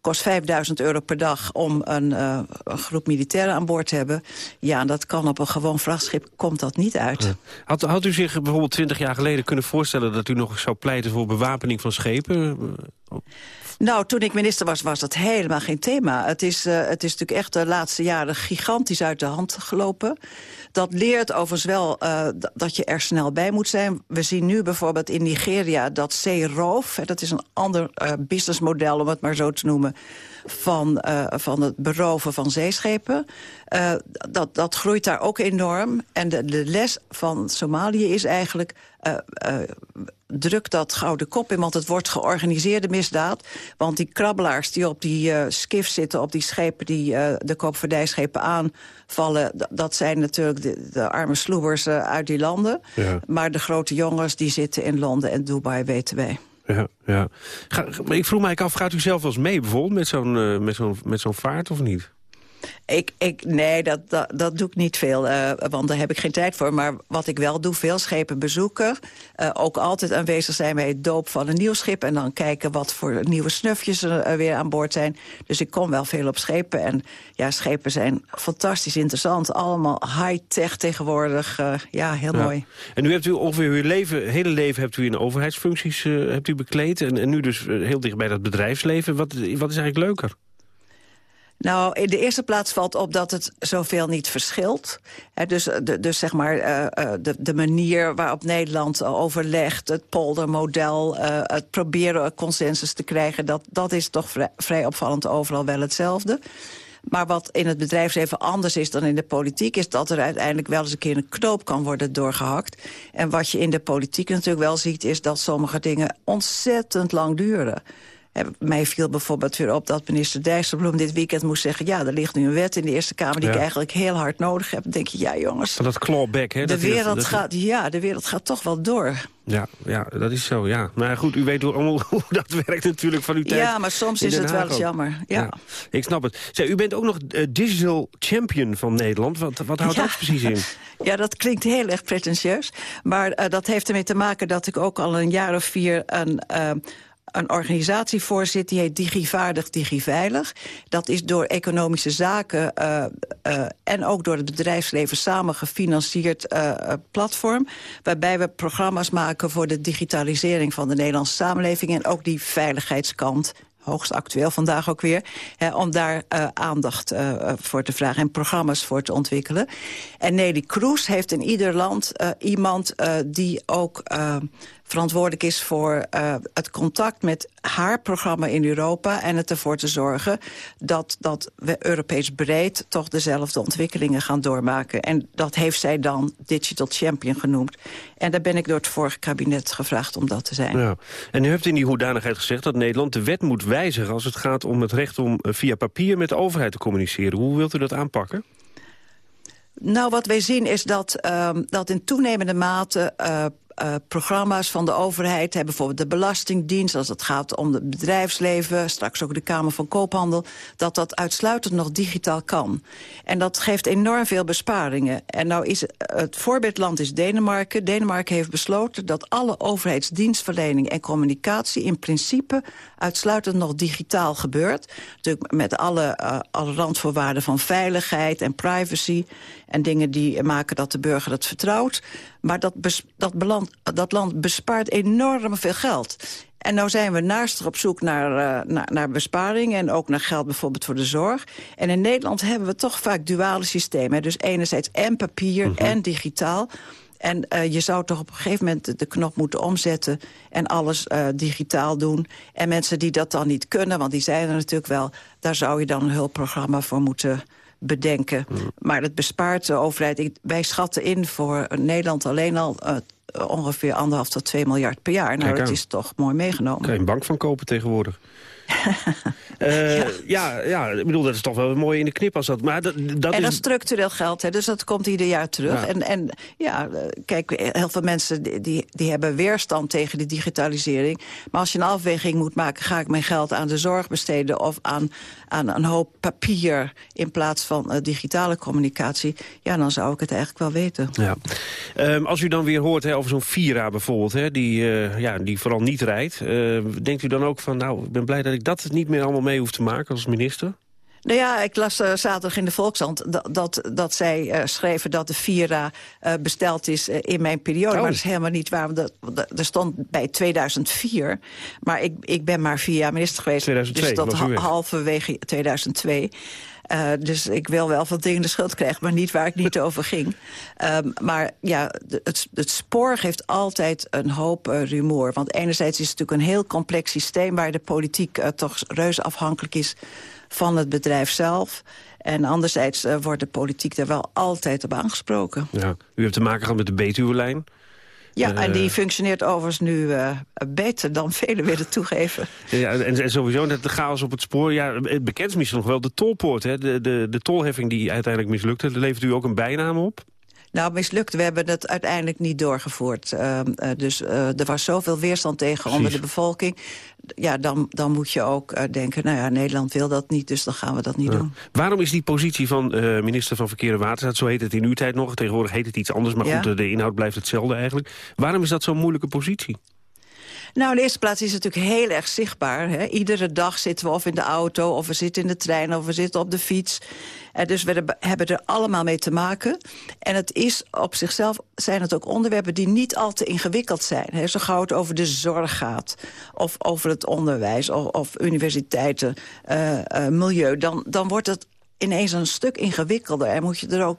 Speaker 11: kost 5000 euro per dag om een, uh, een, groep militairen aan boord te hebben. Ja, dat kan op een gewoon vrachtschip, komt dat niet uit.
Speaker 10: Had, had u zich bijvoorbeeld 20 jaar geleden kunnen voorstellen... dat u nog zou pleiten voor bewapening van schepen?
Speaker 11: Nou, toen ik minister was, was dat helemaal geen thema. Het is, uh, het is natuurlijk echt de laatste jaren gigantisch uit de hand gelopen. Dat leert overigens wel uh, dat je er snel bij moet zijn. We zien nu bijvoorbeeld in Nigeria dat zeeroof... dat is een ander uh, businessmodel, om het maar zo te noemen... van, van het beroven van zeeschepen. dat, dat groeit daar ook enorm. En de les van Somalië is eigenlijk druk dat gouden kop in, want het wordt georganiseerde misdaad. Want die krabbelaars die op die uh, skif zitten, op die schepen die uh, de koopvaardijschepen aanvallen... dat zijn natuurlijk de, de arme sloebers uh, uit die landen. Ja. Maar de grote jongens die zitten in Londen en Dubai, weten wij.
Speaker 10: Ja, ja. Ga, ik vroeg mij af, gaat u zelf wel eens mee bijvoorbeeld met zo'n met zo'n met zo'n vaart of niet?
Speaker 11: Ik, ik, nee, dat, dat, dat doe ik niet veel, uh, want daar heb ik geen tijd voor. Maar wat ik wel doe, veel schepen bezoeken. Uh, ook altijd aanwezig zijn bij het doop van een nieuw schip... en dan kijken wat voor nieuwe snufjes er weer aan boord zijn. Dus ik kom wel veel op schepen. En ja, schepen zijn fantastisch interessant. Allemaal high-tech tegenwoordig. Uh, ja, heel ja. mooi.
Speaker 10: En nu hebt u ongeveer uw leven, hele leven hebt u in overheidsfuncties hebt u bekleed. En, en nu dus heel dicht bij dat bedrijfsleven. Wat, wat is eigenlijk leuker?
Speaker 11: Nou, in de eerste plaats valt op dat het zoveel niet verschilt. Dus, de, dus zeg maar uh, de, de, manier waarop Nederland overlegt... het poldermodel, het proberen consensus te krijgen... dat, dat is toch vrij, vrij opvallend overal wel hetzelfde. Maar wat in het bedrijfsleven anders is dan in de politiek... is dat er uiteindelijk wel eens een keer een knoop kan worden doorgehakt. En wat je in de politiek natuurlijk wel ziet... is dat sommige dingen ontzettend lang duren... Mij viel bijvoorbeeld weer op dat minister Dijsselbloem dit weekend moest zeggen... ja, er ligt nu een wet in de Eerste Kamer die ja. ik eigenlijk heel hard nodig heb. Dan denk je, ja jongens...
Speaker 10: Van dat clawback, hè?
Speaker 11: De,
Speaker 10: dat
Speaker 11: wereld
Speaker 10: dat,
Speaker 11: gaat, ja, de wereld gaat toch wel door.
Speaker 10: Ja, ja, dat is zo, ja. Maar goed, u weet hoe dat werkt natuurlijk van uw tijd.
Speaker 11: Ja, maar soms is het wel eens jammer. Ja. ja.
Speaker 10: ik snap het. Zij, u bent ook nog uh, digital champion van Nederland. Wat, wat houdt ja. dat precies in?
Speaker 11: Ja, dat klinkt heel erg pretentieus. Maar uh, dat heeft ermee te maken dat ik ook al een jaar of vier... een uh, een organisatie voorzit, die heet Digivaardig Digiveilig. Dat is door economische zaken uh, uh, en ook door het bedrijfsleven samen gefinancierd uh, platform. Waarbij we programma's maken voor de digitalisering van de Nederlandse samenleving... en ook die veiligheidskant hoogst actueel vandaag ook weer... Hè, om daar aandacht voor te vragen en programma's voor te ontwikkelen. En Nelly Kroes heeft in ieder land iemand die ook verantwoordelijk is voor uh, het contact met haar programma in Europa... en het ervoor te zorgen dat, dat we Europees breed... toch dezelfde ontwikkelingen gaan doormaken. En dat heeft zij dan Digital Champion genoemd. En daar ben ik door het vorige kabinet gevraagd om dat te zijn.
Speaker 10: Ja. En u hebt in die hoedanigheid gezegd dat Nederland de wet moet wijzigen... als het gaat om het recht om via papier met de overheid te communiceren. Hoe wilt u dat aanpakken?
Speaker 11: Nou, wat wij zien is dat, ehm, dat in toenemende mate... Uh, uh, programma's van de overheid hebben bijvoorbeeld de Belastingdienst... als het gaat om het bedrijfsleven, straks ook de Kamer van Koophandel... dat dat uitsluitend nog digitaal kan. En dat geeft enorm veel besparingen. En nou is het voorbeeldland is Denemarken. Denemarken heeft besloten dat alle overheidsdienstverlening en communicatie... in principe uitsluitend nog digitaal gebeurt. Natuurlijk met alle, uh, alle randvoorwaarden van veiligheid en privacy... en dingen die maken dat de burger het vertrouwt. Maar dat, dat, beland, dat land bespaart enorm veel geld. En nou zijn we naastig op zoek naar, uh, naar, naar besparingen... en ook naar geld bijvoorbeeld voor de zorg. En in Nederland hebben we toch vaak duale systemen. Dus enerzijds en papier mm -hmm. en digitaal. En uh, je zou toch op een gegeven moment de knop moeten omzetten... en alles uh, digitaal doen. En mensen die dat dan niet kunnen, want die zijn er natuurlijk wel... daar zou je dan een hulpprogramma voor moeten bedenken. Mm. Maar het bespaart de overheid. Ik, wij schatten in voor Nederland alleen al... Uh, ongeveer anderhalf tot 2 miljard per jaar. Nou, dat is toch mooi meegenomen.
Speaker 10: Kan je een bank van kopen tegenwoordig? uh, ja. ja. Ja, ik bedoel, dat is toch wel mooi in de knip als dat. Maar dat, dat
Speaker 11: en dat is structureel geld, hè, dus dat komt ieder jaar terug.
Speaker 10: Ja.
Speaker 11: En, en ja, kijk, heel veel mensen die, die, die hebben weerstand tegen de digitalisering. Maar als je een afweging moet maken, ga ik mijn geld aan de zorg besteden... of aan, aan een hoop papier in plaats van uh, digitale communicatie... ja, dan zou ik het eigenlijk wel weten.
Speaker 10: Ja. Um, als u dan weer hoort hè, over zo'n Vira bijvoorbeeld, hè, die, uh, ja, die vooral niet rijdt... denkt u dan ook van, nou, ik ben blij dat ik dat niet meer allemaal mee hoef te maken als minister?
Speaker 11: Nou ja, ik las uh, zaterdag in de Volkshand dat, dat, dat zij uh, schreven dat de Vira uh, besteld is in mijn periode. Oh. Maar dat is helemaal niet waar. Dat, dat, er stond bij 2004. Maar ik, ik ben maar vier jaar minister geweest.
Speaker 10: 2002,
Speaker 11: dus ha halverwege 2002. Uh, dus ik wil wel van dingen de schuld krijgen, maar niet waar ik niet over ging. Um, maar ja, het, het spoor geeft altijd een hoop uh, rumoer. Want enerzijds is het natuurlijk een heel complex systeem... waar de politiek uh, toch reuze afhankelijk is van het bedrijf zelf. En anderzijds uh, wordt de politiek er wel altijd op aangesproken.
Speaker 10: Ja. U hebt te maken gehad met de Betuwe-lijn.
Speaker 11: Ja, en die functioneert overigens nu uh, beter dan velen willen toegeven.
Speaker 10: Ja, en, en sowieso de chaos op het spoor. Ja, het bekend is misschien nog wel de tolpoort. Hè? De, de, de tolheffing die uiteindelijk mislukte. Levert u ook een bijnaam op?
Speaker 11: Nou, mislukt. We hebben het uiteindelijk niet doorgevoerd. Uh, uh, dus uh, er was zoveel weerstand tegen Precies. onder de bevolking. Ja, dan, dan moet je ook denken, nou ja, Nederland wil dat niet, dus dan gaan we dat niet
Speaker 10: ja.
Speaker 11: doen.
Speaker 10: Waarom is die positie van minister van Verkeer en Waterstaat, zo heet het in uw tijd nog, tegenwoordig heet het iets anders, maar ja. goed, de inhoud blijft hetzelfde eigenlijk. Waarom is dat zo'n moeilijke positie?
Speaker 11: Nou, in de eerste plaats is het natuurlijk heel erg zichtbaar. Hè? Iedere dag zitten we of in de auto, of we zitten in de trein... of we zitten op de fiets. En dus we hebben er allemaal mee te maken. En het is op zichzelf zijn het ook onderwerpen die niet al te ingewikkeld zijn. Hè? Zo gauw het over de zorg gaat, of over het onderwijs... of, universiteiten, uh, uh, milieu, dan, dan wordt het ineens een stuk ingewikkelder. En moet je er ook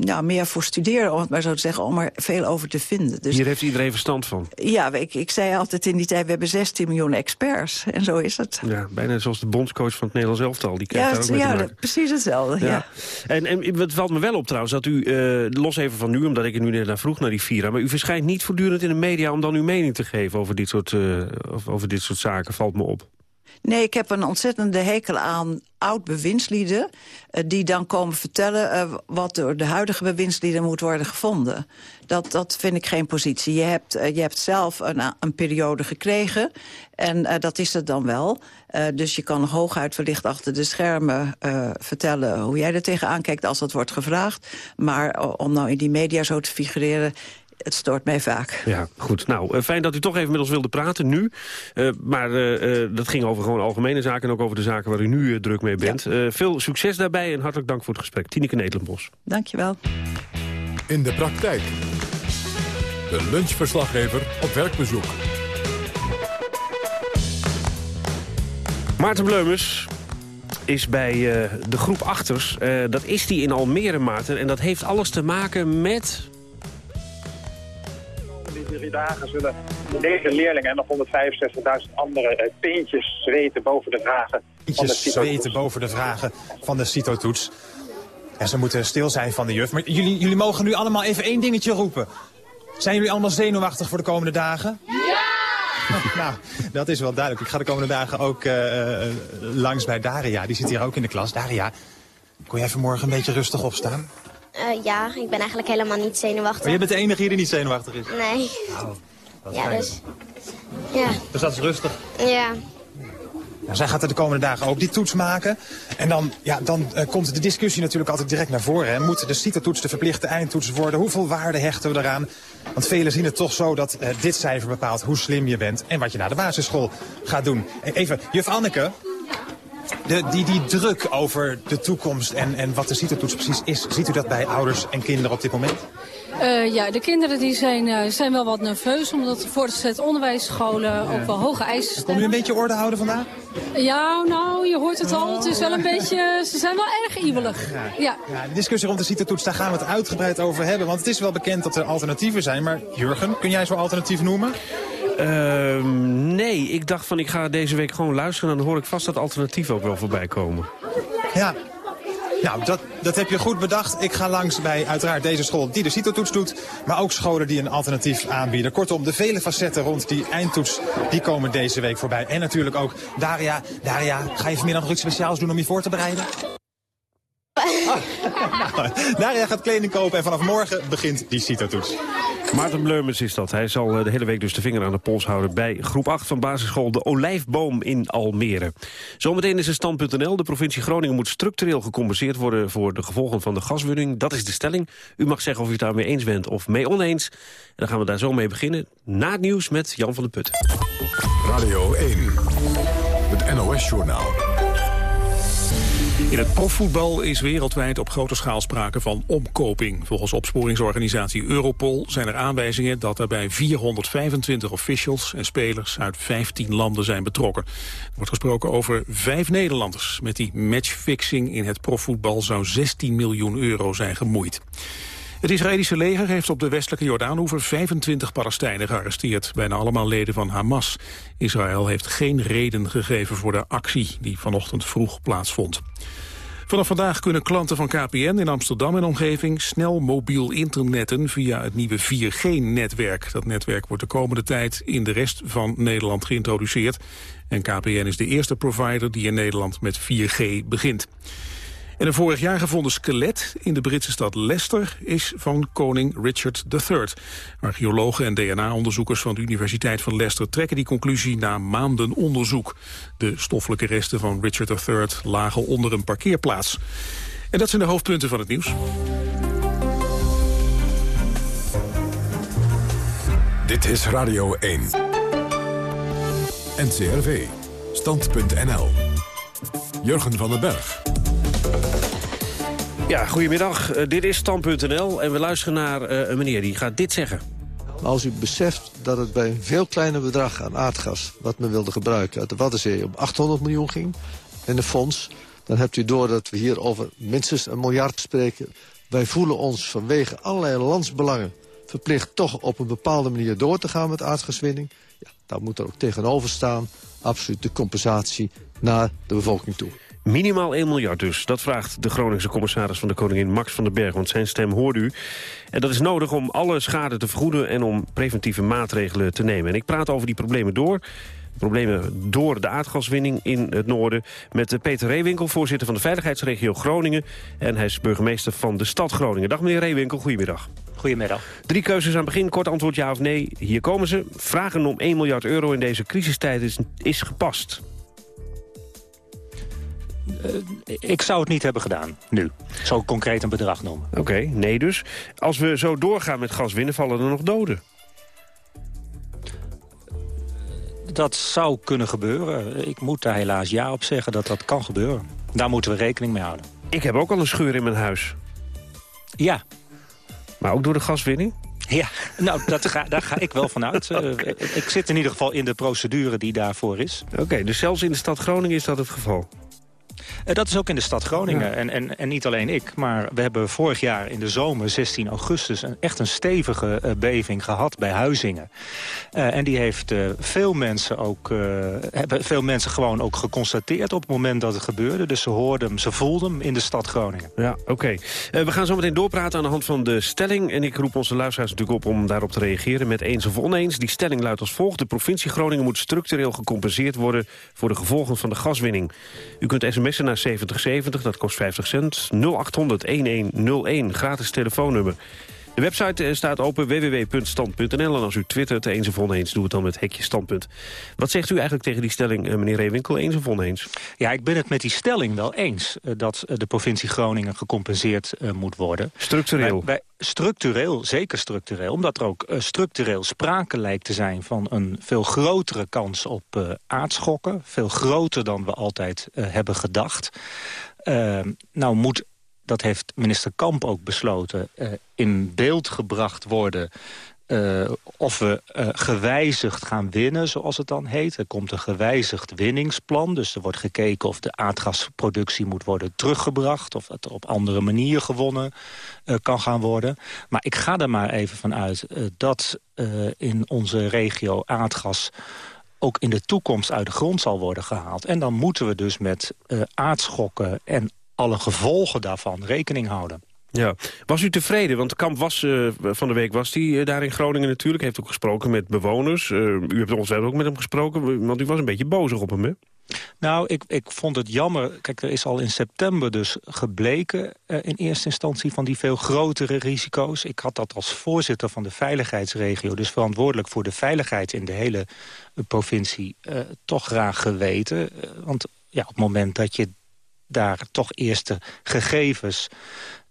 Speaker 11: ja, meer voor studeren, om het maar zo te zeggen... om er veel over te vinden.
Speaker 10: Dus, Hier heeft iedereen verstand van.
Speaker 11: Ja, ik, ik zei altijd in die tijd, we hebben 16 miljoen experts. En zo is het.
Speaker 10: Ja, bijna zoals de bondscoach van het Nederlands elftal. Die krijgt
Speaker 11: ja,
Speaker 10: daar ook mee
Speaker 11: ja,
Speaker 10: te maken.
Speaker 11: precies hetzelfde. Ja.
Speaker 10: Ja. En, en het valt me wel op trouwens dat u, uh, los even van nu... omdat ik er nu net naar vroeg, naar die Vira... maar u verschijnt niet voortdurend in de media om dan uw mening te geven... over dit soort, uh, over dit soort zaken, valt me op.
Speaker 11: Nee, ik heb een ontzettende hekel aan oud-bewindslieden... Uh, die dan komen vertellen uh, wat door de huidige bewindslieden moet worden gevonden. Dat, dat vind ik geen positie. Je hebt, uh, je hebt zelf een, een periode gekregen en dat is het dan wel. dus je kan hooguit wellicht achter de schermen vertellen... hoe jij er tegenaan kijkt als dat wordt gevraagd. Maar om nou in die media zo te figureren het stoort mij vaak.
Speaker 10: Ja, goed. Nou, uh, fijn dat u toch even met ons wilde praten nu. Uh, maar uh, dat ging over gewoon algemene zaken... en ook over de zaken waar u nu druk mee bent. Ja. veel succes daarbij en hartelijk dank voor het gesprek. Tineke Netelenbos.
Speaker 11: Dank je wel.
Speaker 1: In de praktijk. De lunchverslaggever op werkbezoek.
Speaker 10: Maarten Bleumers is bij uh, de groep achters. Uh, dat is die in Almere, Maarten. En dat heeft alles te maken met
Speaker 12: drie dagen zullen deze leerlingen en nog 165.000 andere uh, pintjes zweten boven de vragen van de
Speaker 13: zweten boven de vragen van de CITO-toets. En ze moeten stil zijn van de juf. Maar jullie, jullie mogen nu allemaal even één dingetje roepen. Zijn jullie allemaal zenuwachtig voor de komende dagen? Ja! nou, dat is wel duidelijk. Ik ga de komende dagen ook uh, langs bij Daria. Die zit hier ook in de klas. Daria, kon jij vanmorgen een beetje rustig opstaan?
Speaker 14: Eh, ja, ik ben eigenlijk helemaal niet zenuwachtig.
Speaker 13: Maar je bent de enige hier die niet zenuwachtig is?
Speaker 14: Nee.
Speaker 13: Oh, dat is
Speaker 14: Ja,
Speaker 13: fijn.
Speaker 14: dus... Ja,
Speaker 13: Dus dat is rustig.
Speaker 14: ja.
Speaker 13: Nou, zij gaat er de komende dagen ook die toets maken. En dan, ja, dan eh, komt de discussie natuurlijk altijd direct naar voren. Hè. Moet de CITO-toets de verplichte eindtoets worden? Hoeveel waarde hechten we eraan? Want velen zien het toch zo dat eh, dit cijfer bepaalt hoe slim je bent... en wat je na de basisschool gaat doen. Eh, Even, juf Anneke, de, die, die druk over de toekomst en, en wat de CITO-toets precies is... ziet u dat bij ouders en kinderen op dit moment?
Speaker 15: Eh, ja, de kinderen die zijn, eh, zijn wel wat nerveus, omdat de voortgezet onderwijsscholen ook wel hoge eisen stellen.
Speaker 13: Kom je een beetje orde houden vandaag?
Speaker 15: Ja, nou, je hoort het al. Het is wel een beetje, ze zijn wel erg iebelig. Ja.
Speaker 13: Ja, de discussie rond de CITO-toets, daar gaan we het uitgebreid over hebben. Want het is wel bekend dat er alternatieven zijn. Maar Jurgen, kun jij zo'n alternatief noemen?
Speaker 10: Ehm, nee, ik dacht van ik ga deze week gewoon luisteren... en dan hoor ik vast dat alternatief ook wel voorbij komen.
Speaker 13: Ja. Nou, dat, dat heb je goed bedacht. Ik ga langs bij uiteraard deze school die de CITO-toets doet. Maar ook scholen die een alternatief aanbieden. Kortom, de vele facetten rond die eindtoets, die komen deze week voorbij. En natuurlijk ook Daria. Daria, ga je vanmiddag nog speciaals doen om je voor te bereiden? Nou, Daria gaat kleding kopen en vanaf morgen begint die CITO-toets.
Speaker 10: Maarten Bleumens is dat. Hij zal eh, de hele week dus de vinger aan de pols houden... bij groep 8 van basisschool De Olijfboom in Almere. Zometeen is het stand.nl. De provincie Groningen moet structureel gecompenseerd worden... voor de gevolgen van de gaswinning. Dat is de stelling. U mag zeggen of u het daarmee eens bent of mee oneens. En dan gaan we daar zo mee beginnen. Na het nieuws met Jan van der Putten.
Speaker 1: Radio 1, het NOS-journaal.
Speaker 16: In het profvoetbal is wereldwijd op grote schaal sprake van omkoping. Volgens opsporingsorganisatie Europol zijn er aanwijzingen dat er bij 425 officials en spelers uit 15 landen zijn betrokken. Er wordt gesproken over vijf Nederlanders. Met die matchfixing in het profvoetbal zou 16 miljoen euro zijn gemoeid. Het Israëlische leger heeft op de westelijke Jordaanoever 25 Palestijnen gearresteerd, bijna allemaal leden van Hamas. Israël heeft geen reden gegeven voor de actie die vanochtend vroeg plaatsvond. Vanaf vandaag kunnen klanten van KPN in Amsterdam en omgeving snel mobiel internetten via het nieuwe 4G-netwerk. Dat netwerk wordt de komende tijd in de rest van Nederland geïntroduceerd. En KPN is de eerste provider die in Nederland met 4G begint. En een vorig jaar gevonden skelet in de Britse stad Leicester is van koning Richard III. Archeologen en DNA-onderzoekers van de Universiteit van Leicester trekken die conclusie na maanden onderzoek. De stoffelijke resten van Richard III lagen onder een parkeerplaats. En dat zijn de hoofdpunten van het nieuws.
Speaker 1: Dit is Radio 1. NCRV. Stand.nl. Jurgen van den Berg.
Speaker 10: Ja, goedemiddag. Eh, dit is Stand.nl en we luisteren naar eh, een meneer die gaat dit zeggen.
Speaker 17: Als u beseft dat het bij een veel kleiner bedrag aan aardgas... wat men wilde gebruiken uit de Waddenzee om 800 miljoen ging... en de fonds, dan hebt u door dat we hier over minstens een miljard spreken. Wij voelen ons vanwege allerlei landsbelangen verplicht... toch op een bepaalde manier door te gaan met aardgaswinning. Ja, daar moet er ook tegenover staan absoluut de compensatie naar de bevolking toe.
Speaker 10: Minimaal 1 miljard dus. Dat vraagt de Groningse commissaris van de koningin Max van den Berg. Want zijn stem hoort u. En dat is nodig om alle schade te vergoeden en om preventieve maatregelen te nemen. En ik praat over die problemen door. Problemen door de aardgaswinning in het noorden. Met Peter Reewinkel, voorzitter van de veiligheidsregio Groningen. En hij is burgemeester van de stad Groningen. Dag meneer Reewinkel, goedemiddag.
Speaker 18: Goedemiddag.
Speaker 10: Drie keuzes aan het begin, kort antwoord ja of nee. Hier komen ze. Vragen om 1 miljard euro in deze crisistijd is, is gepast.
Speaker 18: Uh, ik zou het niet hebben gedaan, nu. Zo concreet een bedrag noemen.
Speaker 10: Oké, okay, nee dus. Als we zo doorgaan met gas winnen, vallen er nog doden.
Speaker 18: Dat zou kunnen gebeuren. Ik moet daar helaas ja op zeggen dat dat kan gebeuren. Daar moeten we rekening mee houden.
Speaker 10: Ik heb ook al een scheur in mijn huis.
Speaker 18: Ja.
Speaker 10: Maar ook door de gaswinning?
Speaker 18: Ja, nou, dat ga, daar ga ik wel vanuit. okay. uh, ik zit in ieder geval in de procedure die daarvoor is.
Speaker 10: Oké, okay, dus zelfs in de stad Groningen is dat het geval?
Speaker 18: Uh, dat is ook in de stad Groningen. Ja. En, en, en niet alleen ik, maar we hebben vorig jaar in de zomer, 16 augustus... Een, echt een stevige uh, beving gehad bij Huizingen. Uh, en die heeft veel mensen ook hebben veel mensen gewoon ook geconstateerd op het moment dat het gebeurde. Dus ze hoorden hem, ze voelden hem in de stad Groningen.
Speaker 10: Ja, oké. Okay. we gaan zo meteen doorpraten aan de hand van de stelling. En ik roep onze luisteraars natuurlijk op om daarop te reageren met eens of oneens. Die stelling luidt als volgt. De provincie Groningen moet structureel gecompenseerd worden... voor de gevolgen van de gaswinning. U kunt sms'en naar 7070, dat kost 50 cent. 0800-1101, gratis telefoonnummer. De website eh, staat open www.stand.nl. En als u twittert eens of oneens, doe het dan met hekje standpunt. Wat zegt u eigenlijk tegen die stelling, eh, meneer Reewinkel, eens of oneens?
Speaker 18: Ja, ik ben het met die stelling wel eens... eh, dat de provincie Groningen gecompenseerd moet worden.
Speaker 10: Structureel?
Speaker 18: Bij, bij- structureel, zeker structureel. Omdat er ook structureel sprake lijkt te zijn... van een veel grotere kans op aardschokken. Veel groter dan we altijd hebben gedacht. Eh, nou moet, dat heeft minister Kamp ook besloten... eh, in beeld gebracht worden... eh, of we eh, gewijzigd gaan winnen, zoals het dan heet. Er komt een gewijzigd winningsplan. Dus er wordt gekeken of de aardgasproductie moet worden teruggebracht... of dat er op andere manier gewonnen kan gaan worden. Maar ik ga er maar even van uit dat in onze regio aardgas ook in de toekomst uit de grond zal worden gehaald. En dan moeten we dus met aardschokken en alle gevolgen daarvan rekening houden.
Speaker 10: Ja. Was u tevreden? Want Kamp was eh, van de week was die, eh, daar in Groningen natuurlijk. Heeft ook gesproken met bewoners. Eh, u hebt ongetwijfeld ook met hem gesproken, want u was een beetje bozig op hem, hè?
Speaker 18: Nou, ik, ik vond het jammer. Kijk, er is al in september dus gebleken eh, in eerste instantie van die veel grotere risico's. Ik had dat als voorzitter van de veiligheidsregio, dus verantwoordelijk voor de veiligheid in de hele provincie, eh, toch graag geweten. Want ja, op het moment dat je daar toch eerste gegevens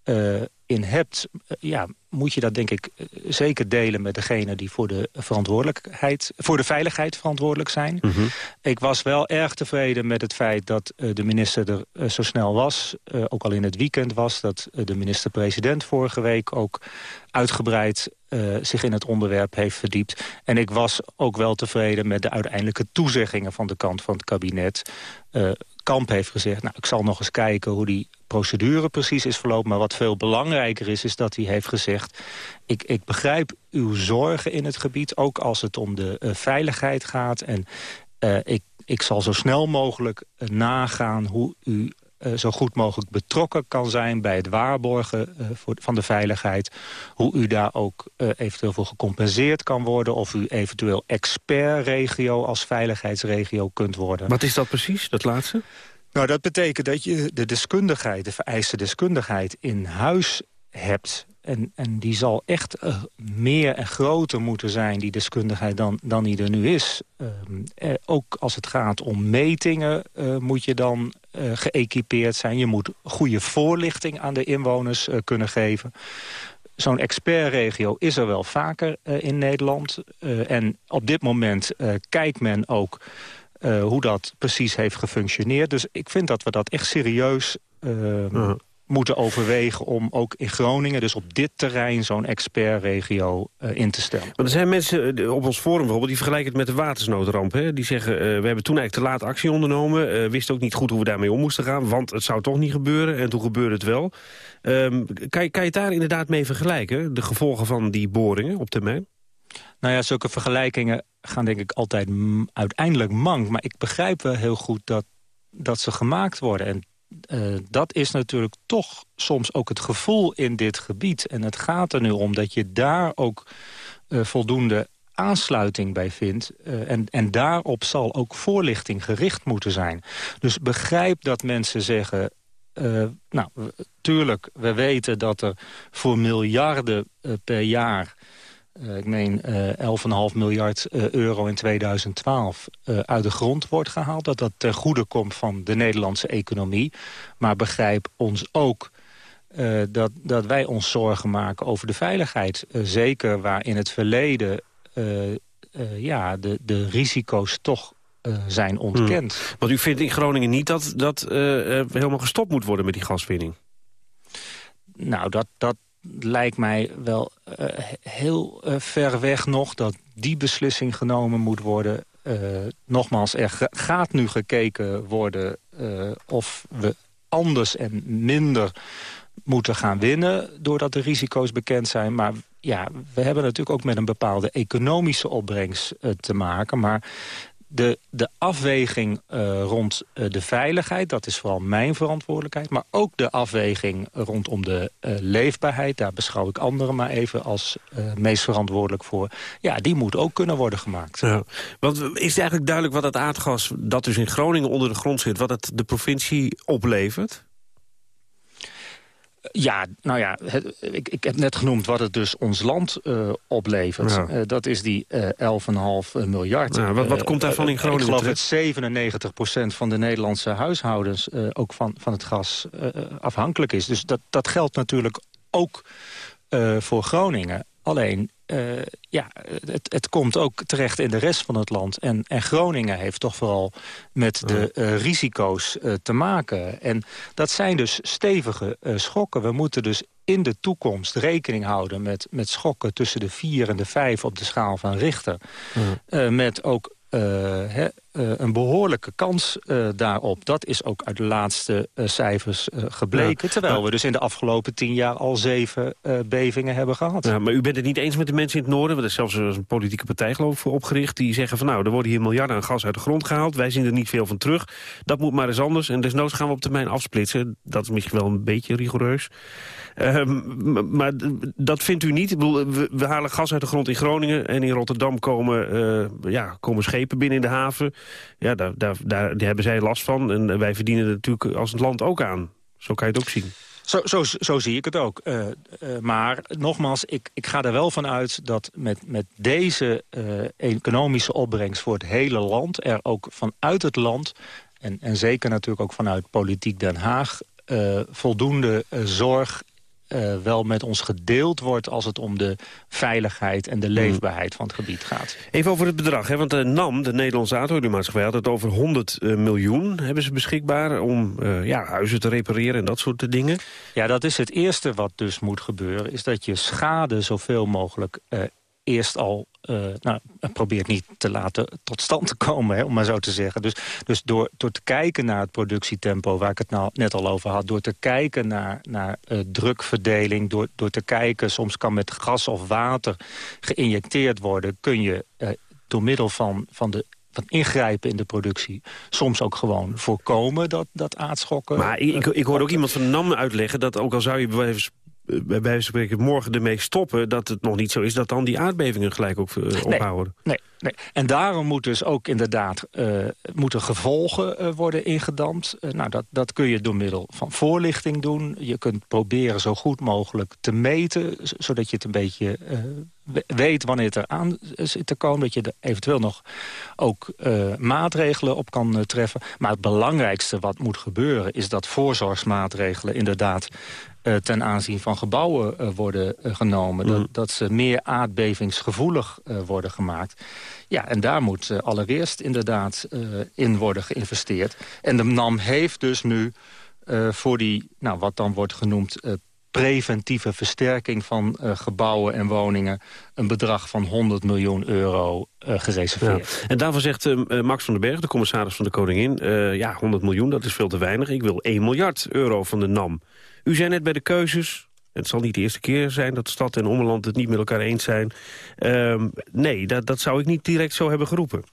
Speaker 18: eh, in hebt... eh, ja, moet je dat denk ik eh, zeker delen met degene die voor de, verantwoordelijkheid, voor de veiligheid verantwoordelijk zijn. Ik was wel erg tevreden met het feit dat de minister er zo snel was. ook al in het weekend was. Dat de minister-president vorige week ook uitgebreid zich in het onderwerp heeft verdiept. En ik was ook wel tevreden met de uiteindelijke toezeggingen van de kant van het kabinet. Kamp heeft gezegd, nou, ik zal nog eens kijken hoe die procedure precies is verlopen. Maar wat veel belangrijker is, is dat hij heeft gezegd... ik, ik begrijp uw zorgen in het gebied, ook als het om de eh, veiligheid gaat. En eh, ik, ik zal zo snel mogelijk eh, nagaan hoe u zo goed mogelijk betrokken kan zijn... bij het waarborgen eh, voor, van de veiligheid. Hoe u daar ook eh, eventueel voor gecompenseerd kan worden... of u eventueel expertregio als veiligheidsregio kunt worden.
Speaker 10: Wat is dat precies, dat laatste?
Speaker 18: Nou, dat betekent dat je de deskundigheid, de vereiste deskundigheid in huis hebt. En, en die zal echt eh, meer en groter moeten zijn, die deskundigheid, dan, dan die er nu is. Ehm, eh, ook als het gaat om metingen eh, moet je dan eh, geëquipeerd zijn. Je moet goede voorlichting aan de inwoners eh, kunnen geven. Zo'n expertregio is er wel vaker eh, in Nederland. En op dit moment kijkt men ook hoe dat precies heeft gefunctioneerd. Dus ik vind dat we dat echt serieus eh, moeten overwegen... om ook in Groningen, dus op dit terrein, zo'n expertregio eh, in te stellen.
Speaker 10: Maar er zijn mensen eh, op ons forum bijvoorbeeld... die vergelijken het met de watersnoodramp. Hè? Die zeggen, eh, we hebben toen eigenlijk te laat actie ondernomen... wisten ook niet goed hoe we daarmee om moesten gaan... want het zou toch niet gebeuren en toen gebeurde het wel. Ehm, kan, je, kan je het daar inderdaad mee vergelijken? De gevolgen van die boringen op termijn?
Speaker 18: Nou ja, zulke vergelijkingen gaan denk ik altijd uiteindelijk mank. Maar ik begrijp wel heel goed dat, dat ze gemaakt worden. En eh, dat is natuurlijk toch soms ook het gevoel in dit gebied. En het gaat er nu om dat je daar ook eh, voldoende aansluiting bij vindt. Eh, en, en daarop zal ook voorlichting gericht moeten zijn. Dus begrijp dat mensen zeggen... nou, tuurlijk, we weten dat er voor miljarden per jaar... eh, ik meen eh 11,5 miljard eh, euro in 2012 eh, uit de grond wordt gehaald. Dat dat ten goede komt van de Nederlandse economie. Maar begrijp ons ook eh, dat, dat wij ons zorgen maken over de veiligheid. Eh, zeker waar in het verleden eh, eh, ja, de, de risico's toch eh, zijn ontkend.
Speaker 10: Hmm. Want u vindt in Groningen niet dat, dat eh, eh, helemaal gestopt moet worden met die gaswinning?
Speaker 18: Nou, dat, dat lijkt mij wel eh, heel eh, ver weg nog... dat die beslissing genomen moet worden. Eh, nogmaals, er ga- gaat nu gekeken worden of we anders en minder moeten gaan winnen... doordat de risico's bekend zijn. Maar ja, we hebben natuurlijk ook met een bepaalde economische opbrengst te maken. Maar de, de afweging uh, rond uh, de veiligheid, dat is vooral mijn verantwoordelijkheid. Maar ook de afweging rondom de uh, leefbaarheid, daar beschouw ik anderen maar even als meest verantwoordelijk voor. Ja, die moet ook kunnen worden gemaakt.
Speaker 10: Want is het eigenlijk duidelijk wat het aardgas dat dus in Groningen onder de grond zit, wat het de provincie oplevert?
Speaker 18: Ja, nou ja, het, ik, ik heb net genoemd wat het dus ons land uh, oplevert. Ja. Uh, dat is die uh, 11,5 miljard.
Speaker 10: Ja, wat, wat komt daarvan in Groningen?
Speaker 18: Ik geloof dat 97% van de Nederlandse huishoudens... ook van, van het gas afhankelijk is. Dus dat, dat geldt natuurlijk ook voor Groningen. Alleen, uh, ja, het, het, komt ook terecht in de rest van het land. En, en Groningen heeft toch vooral met de uh, risico's uh, te maken. En dat zijn dus stevige schokken. We moeten dus in de toekomst rekening houden met, met schokken tussen de 4 en de 5 op de schaal van Richter. Met ook uh, een behoorlijke kans uh, daarop. Dat is ook uit de laatste cijfers gebleken. Ja. Terwijl we dus in de afgelopen tien jaar al zeven bevingen hebben gehad.
Speaker 10: Ja, maar u bent het niet eens met de mensen in het noorden. Er is zelfs een politieke partij geloof ik voor opgericht. Die zeggen van nou, er worden hier miljarden aan gas uit de grond gehaald. Wij zien er niet veel van terug. Dat moet maar eens anders. En desnoods gaan we op termijn afsplitsen. Dat is misschien wel een beetje rigoureus. Uh, maar dat vindt u niet? Ik bedoel, we, we, halen gas uit de grond in Groningen... en in Rotterdam komen, ja, komen schepen binnen in de haven. Ja, daar, daar, daar, hebben zij last van. En wij verdienen er natuurlijk als het land ook aan. Zo kan je het ook zien.
Speaker 18: Zo, zo, zo zie ik het ook. Uh, uh, maar nogmaals, ik, ik ga er wel van uit dat met, met deze uh, economische opbrengst voor het hele land... er ook vanuit het land, en, en zeker natuurlijk ook vanuit politiek Den Haag... voldoende zorg uh, wel met ons gedeeld wordt... als het om de veiligheid en de leefbaarheid van het gebied gaat.
Speaker 10: Even over het bedrag, hè? want de NAM, de Nederlandse Autooliemaatschappij... had het over 100 uh, miljoen hebben ze beschikbaar... om uh, ja, huizen te repareren en dat soort dingen.
Speaker 18: Ja, dat is het eerste wat dus moet gebeuren... is dat je schade zoveel mogelijk eerst al nou, probeert niet te laten tot stand te komen, hè, om maar zo te zeggen. Dus, dus door, door te kijken naar het productietempo, waar ik het nou net al over had... door te kijken naar, naar uh, drukverdeling, door, door te kijken... soms kan met gas of water geïnjecteerd worden... kun je uh, door middel van, van de van ingrijpen in de productie. Soms ook gewoon voorkomen dat, dat aardschokken...
Speaker 10: Maar ik, ik hoorde ook iemand van NAM uitleggen... dat ook al zou je bij wijze van spreken morgen ermee stoppen... dat het nog niet zo is dat dan die aardbevingen gelijk ook uh, ophouden.
Speaker 18: Nee, nee, en daarom moet dus ook inderdaad uh, moeten gevolgen uh, worden ingedampt. nou, dat, dat kun je door middel van voorlichting doen. Je kunt proberen zo goed mogelijk te meten... zodat je het een beetje weet wanneer het eraan zit te komen. Dat je er eventueel nog ook maatregelen op kan treffen. Maar het belangrijkste wat moet gebeuren... is dat voorzorgsmaatregelen inderdaad ten aanzien van gebouwen uh, worden uh, genomen. Mm. Dat, dat, ze meer aardbevingsgevoelig worden gemaakt. Ja, en daar moet allereerst inderdaad in worden geïnvesteerd. En de NAM heeft dus nu voor die, nou, wat dan wordt genoemd preventieve versterking van uh, gebouwen en woningen... een bedrag van 100 miljoen euro uh, gereserveerd.
Speaker 10: Ja. En daarvan zegt uh, Max van den Berg, de commissaris van de Koningin... ja, 100 miljoen, dat is veel te weinig. Ik wil 1 miljard euro van de NAM. U zei net bij de keuzes, het zal niet de eerste keer zijn dat stad en omland het niet met elkaar eens zijn. Um, nee, dat, dat zou ik niet direct zo hebben geroepen.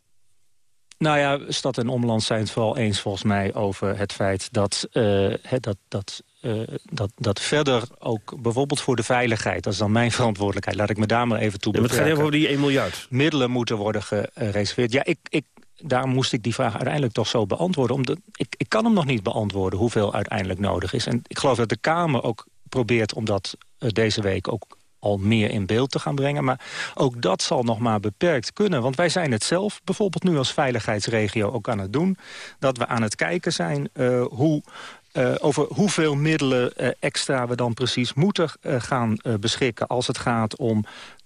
Speaker 18: Nou ja, stad en omland zijn het vooral eens volgens mij over het feit dat, uh, dat, dat, uh, dat, dat verder ook bijvoorbeeld voor de veiligheid, dat is dan mijn verantwoordelijkheid, laat ik me daar maar even toe beperken.
Speaker 10: Ja, het gaat even over die 1 miljard.
Speaker 18: Middelen moeten worden gereserveerd. Ja, ik, ik, daar moest ik die vraag uiteindelijk toch zo beantwoorden. Omdat ik, ik kan hem nog niet beantwoorden hoeveel uiteindelijk nodig is. En ik geloof dat de Kamer ook probeert om dat uh, deze week ook al meer in beeld te gaan brengen. Maar ook dat zal nog maar beperkt kunnen. Want wij zijn het zelf bijvoorbeeld nu als veiligheidsregio ook aan het doen. Dat we aan het kijken zijn uh, hoe uh, over hoeveel middelen extra we dan precies moeten gaan beschikken... als het gaat om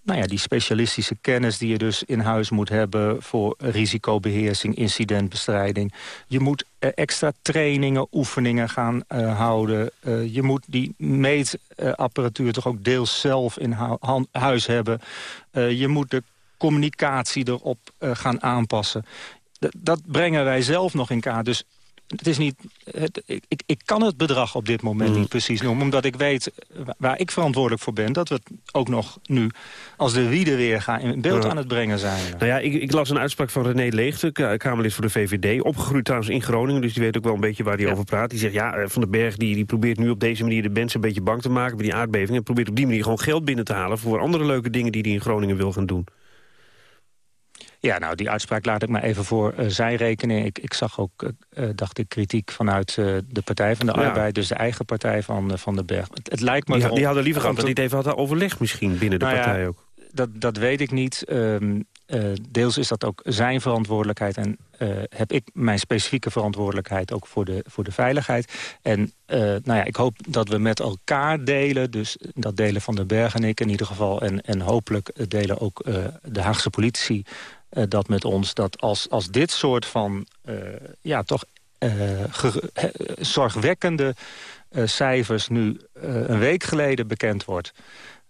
Speaker 18: nou ja, die specialistische kennis die je dus in huis moet hebben... voor risicobeheersing, incidentbestrijding. Je moet extra trainingen, oefeningen gaan houden. je moet die meetapparatuur toch ook deels zelf in hu huis hebben. je moet de communicatie erop gaan aanpassen. Dat brengen wij zelf nog in kaart. Dus het is niet, het, ik, ik- kan het bedrag op dit moment
Speaker 10: Mm.
Speaker 18: niet precies noemen. Omdat ik weet wa- waar ik verantwoordelijk voor ben. Dat we het ook nog nu als de wieden weer gaan in beeld
Speaker 10: Ja.
Speaker 18: aan het brengen zijn.
Speaker 10: Nou ja, ik, ik las een uitspraak van René Leegte, Ka- Kamerlid voor de VVD. Opgegroeid trouwens in Groningen, dus die weet ook wel een beetje waar hij over praat. Die zegt, ja, eh, Van den Berg die, die probeert nu op deze manier de mensen een beetje bang te maken... bij die aardbeving. En probeert op die manier gewoon geld binnen te halen... voor andere leuke dingen die hij in Groningen wil gaan doen.
Speaker 18: Ja, nou, die uitspraak laat ik maar even voor eh, zijn rekening. Ik, ik zag ook, eh, eh, dacht ik, kritiek vanuit de Partij van de
Speaker 10: Ja.
Speaker 18: Arbeid... dus de eigen partij van, van de Berg. Het, het lijkt me...
Speaker 10: Die, die hadden liever gehad dat het even had overlegd misschien binnen de
Speaker 18: Nou ja,
Speaker 10: partij ook.
Speaker 18: Dat, dat weet ik niet. Ehm, eh, deels is dat ook zijn verantwoordelijkheid. En heb ik mijn specifieke verantwoordelijkheid ook voor de, voor de veiligheid. En nou ja, ik hoop dat we met elkaar delen. Dus dat delen van de Berg en ik in ieder geval. En, en hopelijk delen ook de Haagse politici eh, dat met ons. Dat als, als dit soort van eh, ja, toch eh, eh, zorgwekkende eh, cijfers nu eh, een week geleden bekend wordt...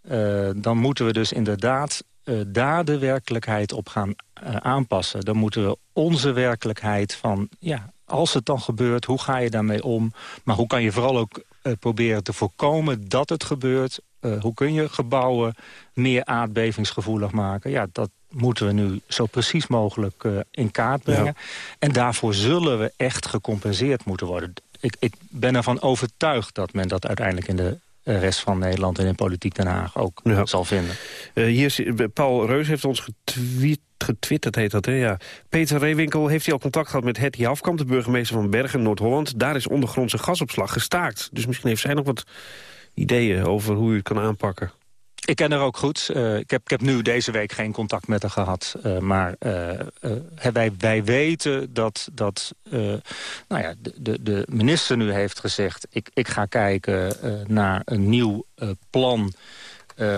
Speaker 18: Eh, dan moeten we dus inderdaad eh, daar de werkelijkheid op gaan eh, aanpassen. Dan moeten we onze werkelijkheid van, ja, als het dan gebeurt, hoe ga je daarmee om? Maar hoe kan je vooral ook eh, proberen te voorkomen dat het gebeurt? Eh, hoe kun je gebouwen meer aardbevingsgevoelig maken? Ja, dat moeten we nu zo precies mogelijk eh, in kaart brengen. En daarvoor zullen we echt gecompenseerd moeten worden. Ik, ik ben ervan overtuigd dat men dat uiteindelijk in de eh, rest van Nederland en in politiek Den Haag ook zal vinden.
Speaker 10: Eh, hier is, Paul Reus heeft ons getweet, getwitterd, heet dat, hè? Ja. Peter Reewinkel heeft hij al contact gehad met Hetty Hafkamp... de burgemeester van Bergen, Noord-Holland. Daar is ondergrondse gasopslag gestaakt. Dus misschien heeft zij nog wat ideeën over hoe u het kan aanpakken.
Speaker 18: Ik ken haar ook goed. Eh, ik, heb, ik heb nu deze week geen contact met haar gehad. Eh, maar eh, wij, wij weten dat, dat nou ja, de, de, minister nu heeft gezegd... ik, ik ga kijken naar een nieuw plan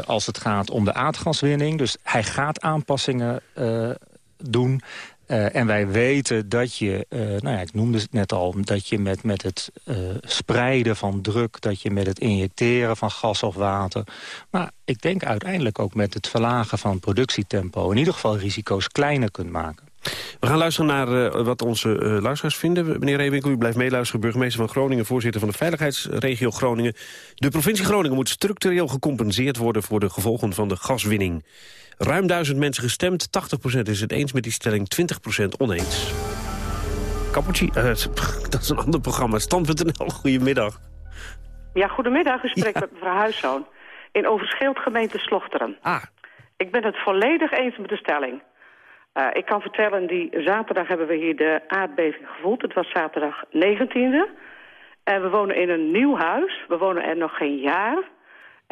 Speaker 18: als het gaat om de aardgaswinning. Dus hij gaat aanpassingen doen... Eh, en wij weten dat je, eh, nou ja, ik noemde het net al... dat je met, met het eh, spreiden van druk... dat je met het injecteren van gas of water... maar ik denk uiteindelijk ook met het verlagen van productietempo... in ieder geval risico's kleiner kunt maken.
Speaker 10: We gaan luisteren naar wat onze luisteraars vinden. Meneer Reewinkel, u blijft meeluisteren. Burgemeester van Groningen, voorzitter van de Veiligheidsregio Groningen. De provincie Groningen moet structureel gecompenseerd worden... voor de gevolgen van de gaswinning. Ruim duizend mensen gestemd, 80% is het eens met die stelling, 20% oneens. Cappuccino, eh, dat is een ander programma. Stand.nl, goedemiddag.
Speaker 19: Ja, goedemiddag. U spreekt met mevrouw Huiszoon. In Overschild, gemeente Slochteren.
Speaker 10: Ah.
Speaker 19: Ik ben het volledig eens met de stelling. Eh, ik kan vertellen, die zaterdag hebben we hier de aardbeving gevoeld. Het was zaterdag 19e. En we wonen in een nieuw huis. We wonen er nog geen jaar.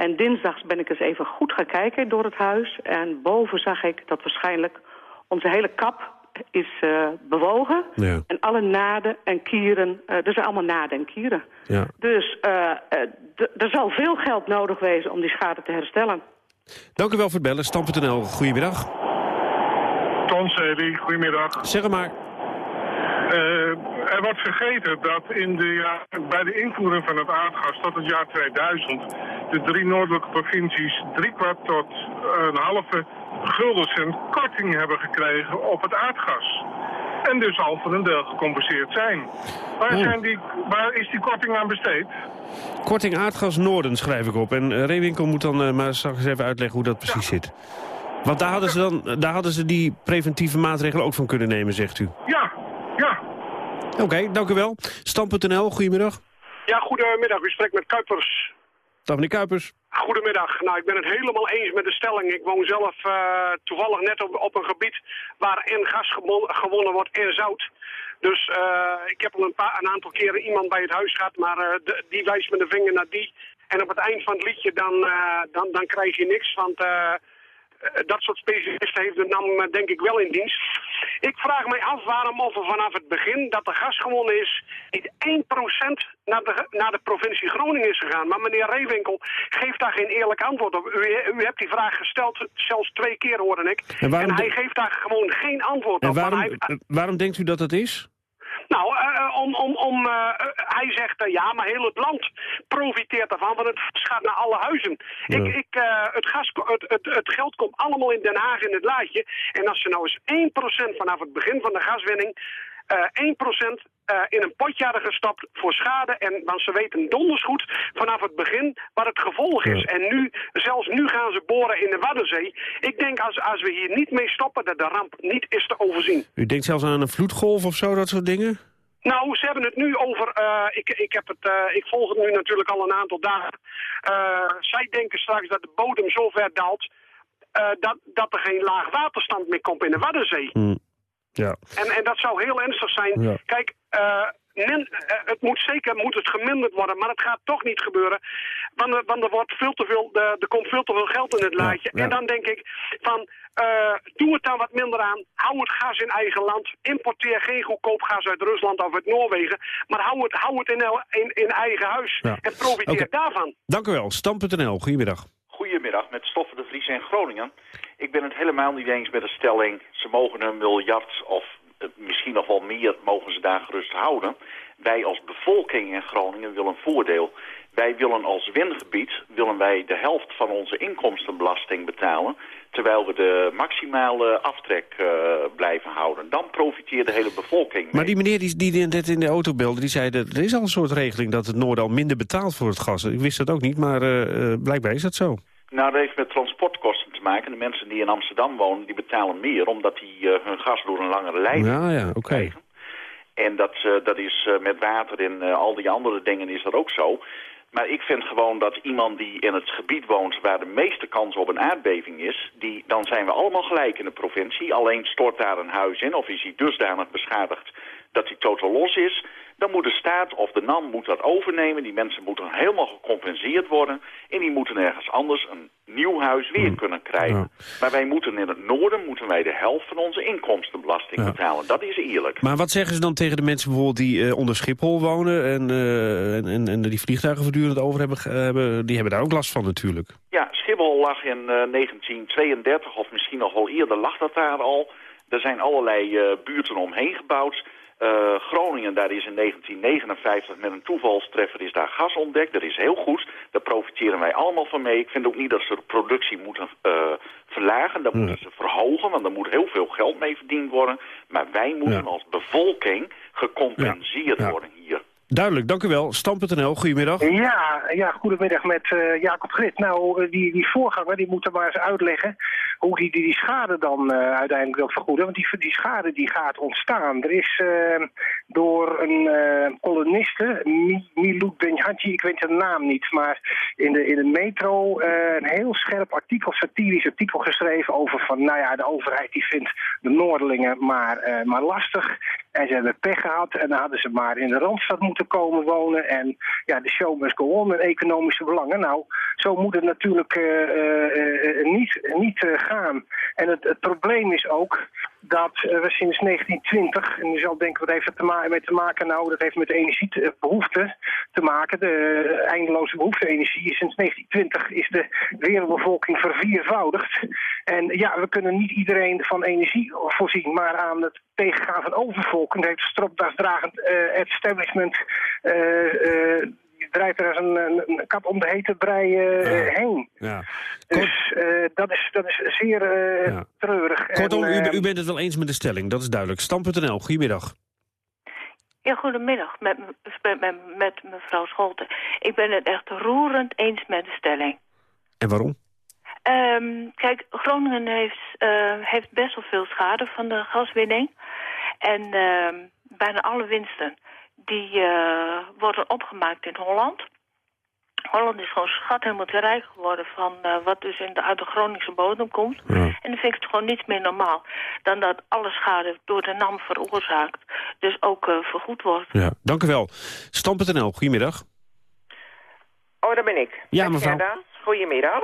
Speaker 19: En dinsdags ben ik eens even goed gaan kijken door het huis. En boven zag ik dat waarschijnlijk onze hele kap is eh, bewogen.
Speaker 10: Ja.
Speaker 19: En alle naden en kieren, eh er zijn allemaal naden en kieren.
Speaker 10: Ja.
Speaker 19: Dus eh, eh, er zal veel geld nodig wezen om die schade te herstellen.
Speaker 10: Dank u wel voor het bellen. Stand.nl, goedemiddag.
Speaker 20: Ton Sedi, goedemiddag.
Speaker 10: Zeg maar.
Speaker 20: Eh, er wordt vergeten dat in de, ja, bij de invoering van het aardgas tot het jaar 2000... de drie noordelijke provincies driekwart tot een halve guldencent korting hebben gekregen op het aardgas. En dus al voor een deel gecompenseerd zijn. Waar,
Speaker 10: Oh.
Speaker 20: zijn die, waar is die korting aan besteed?
Speaker 10: Korting aardgas Noorden schrijf ik op. En eh, Reewinkel moet dan eh, maar straks even uitleggen hoe dat precies zit. Want daar hadden, ze dan, daar hadden ze die preventieve maatregelen ook van kunnen nemen, zegt u.
Speaker 20: Ja.
Speaker 10: Oké, dank u wel. Stam.nl, goedemiddag.
Speaker 21: Ja, goedemiddag. U spreekt met Kuipers.
Speaker 10: Dag meneer Kuipers.
Speaker 21: Goedemiddag. Nou, ik ben het helemaal eens met de stelling. Ik woon zelf eh, toevallig net op, op een gebied waar en gas gewonnen wordt en zout. Dus eh, ik heb al een, paar, een aantal keren iemand bij het huis gehad, maar eh, de- die wijst met de vinger naar die. En op het eind van het liedje dan, dan, dan krijg je niks, want dat soort specialisten heeft de NAM eh, denk ik wel in dienst. Ik vraag mij af waarom of er vanaf het begin dat er gas gewonnen is... niet 1% naar de, naar de provincie Groningen is gegaan. Maar meneer Reewinkel geeft daar geen eerlijk antwoord op. U, u hebt die vraag gesteld, zelfs twee keer hoorde ik.
Speaker 10: En
Speaker 21: hij
Speaker 10: de-
Speaker 21: geeft daar gewoon geen antwoord
Speaker 10: En
Speaker 21: op. Maar
Speaker 10: waarom,
Speaker 21: hij,
Speaker 10: eh, waarom denkt u dat dat is?
Speaker 21: Nou, eh, eh, om, om, om, eh, hij zegt ja, maar heel het land profiteert daarvan, want het gaat naar alle huizen.
Speaker 10: Ja.
Speaker 21: Ik, ik, het, gas, het, het, het geld komt allemaal in Den Haag in het laadje. En als ze nou eens 1% vanaf het begin van de gaswinning, eh 1% eh, in een potje hadden gestopt voor schade. En want ze weten donders goed vanaf het begin wat het gevolg is. En nu, zelfs nu gaan ze boren in de Waddenzee. Ik denk als, als we hier niet mee stoppen dat de ramp niet is te overzien.
Speaker 10: U denkt zelfs aan een vloedgolf of zo, dat soort dingen?
Speaker 21: Nou, ze hebben het nu over. eh, ik, ik, heb het, eh, ik volg het nu natuurlijk al een aantal dagen. Zij denken straks dat de bodem zo ver daalt. dat, dat er geen laag waterstand meer komt in de Waddenzee.
Speaker 10: Ja.
Speaker 21: En, en dat zou heel ernstig zijn.
Speaker 10: Ja.
Speaker 21: Kijk, men- eh, het moet zeker moet het geminderd worden, maar het gaat toch niet gebeuren. Want, er- want er, wordt veel te veel, er, er komt veel te veel geld in het laadje.
Speaker 10: ja.
Speaker 21: En dan denk ik van, eh, doe het dan wat minder aan. Hou het gas in eigen land. Importeer geen goedkoop gas uit Rusland of uit Noorwegen. Maar hou het, hou het in, in, in eigen huis.
Speaker 10: Ja.
Speaker 21: En profiteer
Speaker 10: Oké.
Speaker 21: daarvan.
Speaker 10: Dank u wel. Stam.nl, goedemiddag.
Speaker 22: Goedemiddag, met Stoffen de Vries en Groningen. Ik ben het helemaal niet eens met de stelling... ze mogen een miljard of eh, misschien nog wel meer mogen ze daar gerust houden. Wij als bevolking in Groningen willen een voordeel. Wij willen als wingebied willen wij de helft van onze inkomstenbelasting betalen... terwijl we de maximale aftrek eh, blijven houden. Dan profiteert de hele bevolking.
Speaker 10: Maar die meneer die, die net in de auto belde, die zei... dat er is al een soort regeling dat het Noorden al minder betaalt voor het gas. Ik wist dat ook niet, maar eh, eh, blijkbaar is dat zo.
Speaker 22: Nou, dat heeft met transportkosten te maken. De mensen die in Amsterdam wonen, die betalen meer... omdat die eh, hun gas door een langere leiding
Speaker 10: Ja, ja, oké.
Speaker 22: En dat, eh, dat is eh, met water en al die andere dingen is dat ook zo. Maar ik vind gewoon dat iemand die in het gebied woont waar de meeste kans op een aardbeving is, die, dan zijn we allemaal gelijk in de provincie. Alleen stort daar een huis in of is hij dusdanig beschadigd dat hij totaal los is. Dan moet de staat of de NAM moet dat overnemen. Die mensen moeten helemaal gecompenseerd worden. En die moeten ergens anders een nieuw huis weer kunnen krijgen. Maar wij moeten in het noorden moeten wij de helft van onze inkomstenbelasting betalen. Dat is eerlijk.
Speaker 10: Maar wat zeggen ze dan tegen de mensen bijvoorbeeld die eh, onder Schiphol wonen... En, eh, en, en, en die vliegtuigen voortdurend over hebben, die hebben daar ook last van natuurlijk.
Speaker 22: Ja, Schiphol lag in eh, 1932 of misschien nog wel eerder lag dat daar al. Er zijn allerlei eh, buurten omheen gebouwd. Eh, Groningen, daar is in 1959 met een toevalstreffer is daar gas ontdekt. Dat is heel goed. Daar profiteren wij allemaal van mee. Ik vind ook niet dat ze de productie moeten eh, verlagen. Dat moeten ze verhogen, want er moet heel veel geld mee verdiend worden. Maar wij moeten als bevolking gecompenseerd worden.
Speaker 10: Duidelijk, dank u wel. Stam.nl, goedemiddag.
Speaker 23: Ja, ja, goedemiddag met eh, Jacob Grit. Nou, eh, die, die voorganger die moet er maar eens uitleggen hoe die die, die schade dan eh, uiteindelijk wil vergoeden. Want die, die schade die gaat ontstaan. Er is door een eh columniste, Mi- Milou Benhaji, ik weet de naam niet, maar in de, in de metro een heel scherp artikel, satirisch artikel geschreven over van, nou ja, de overheid die vindt de Noordelingen maar, maar lastig. En ze hebben pech gehad en dan hadden ze maar in de Randstad moeten komen wonen. En ja, de show must go on en economische belangen. Nou, zo moet het natuurlijk eh, eh, eh, niet, niet gaan. En het, het probleem is ook dat we sinds 1920, en je zal denken wat heeft dat te ma mee te maken? Nou, dat heeft met de energiebehoefte te maken. De eindeloze behoefte energie. Sinds 1920 is de wereldbevolking verviervoudigd. En ja, we kunnen niet iedereen van energie voorzien, maar aan het tegengaan van overvolking heeft stropdasdragend eh establishment eh, eh, draait er als een, een, kat om de hete brei heen.
Speaker 10: Ja.
Speaker 23: Dus eh, dat, is, dat is zeer eh, treurig.
Speaker 10: Kortom,
Speaker 23: En,
Speaker 10: u, u bent het wel eens met de stelling, dat is duidelijk. Stam.nl, goedemiddag.
Speaker 24: Ja, goedemiddag, met, me- met, met, met mevrouw Scholten. Ik ben het echt roerend eens met de stelling.
Speaker 10: En waarom?
Speaker 24: Ehm, kijk, Groningen heeft, eh, heeft best wel veel schade van de gaswinning. En ehm, bijna alle winsten die eh, worden opgemaakt in Holland. Holland is gewoon schat helemaal te rijk geworden van eh, wat dus in de, uit de Groningse bodem komt. En dan vind ik het gewoon niets meer normaal dan dat alle schade door de NAM veroorzaakt. Dus ook vergoed wordt.
Speaker 10: Ja, dank u wel. Stam.nl, goedemiddag.
Speaker 25: Oh, daar ben ik.
Speaker 10: Ja, mevrouw.
Speaker 25: Gerda. Goedemiddag.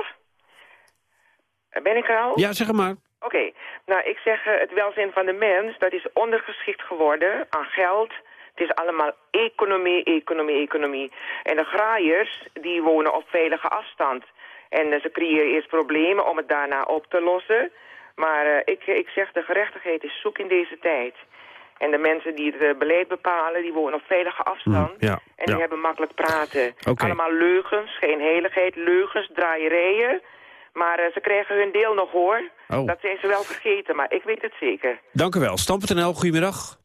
Speaker 25: Eh, Ben ik er al?
Speaker 10: Ja, zeg maar.
Speaker 25: Oké. Nou, ik zeg eh, het welzijn van de mens, dat is ondergeschikt geworden aan geld. Het is allemaal economie, economie, economie. En de graaiers, die wonen op veilige afstand. En eh, ze creëren eerst problemen om het daarna op te lossen. Maar ik, ik zeg, de gerechtigheid is zoek in deze tijd. En de mensen die het beleid bepalen, die wonen op veilige afstand.
Speaker 10: Ja,
Speaker 25: En die
Speaker 10: ja.
Speaker 25: hebben makkelijk praten.
Speaker 10: Oké.
Speaker 25: Allemaal leugens, geen heiligheid, leugens, draaierijen. Maar eh, ze krijgen hun deel nog hoor.
Speaker 10: Oh.
Speaker 25: Dat zijn ze wel vergeten, maar ik weet het zeker.
Speaker 10: Dank u wel. Stam.nl, goedemiddag.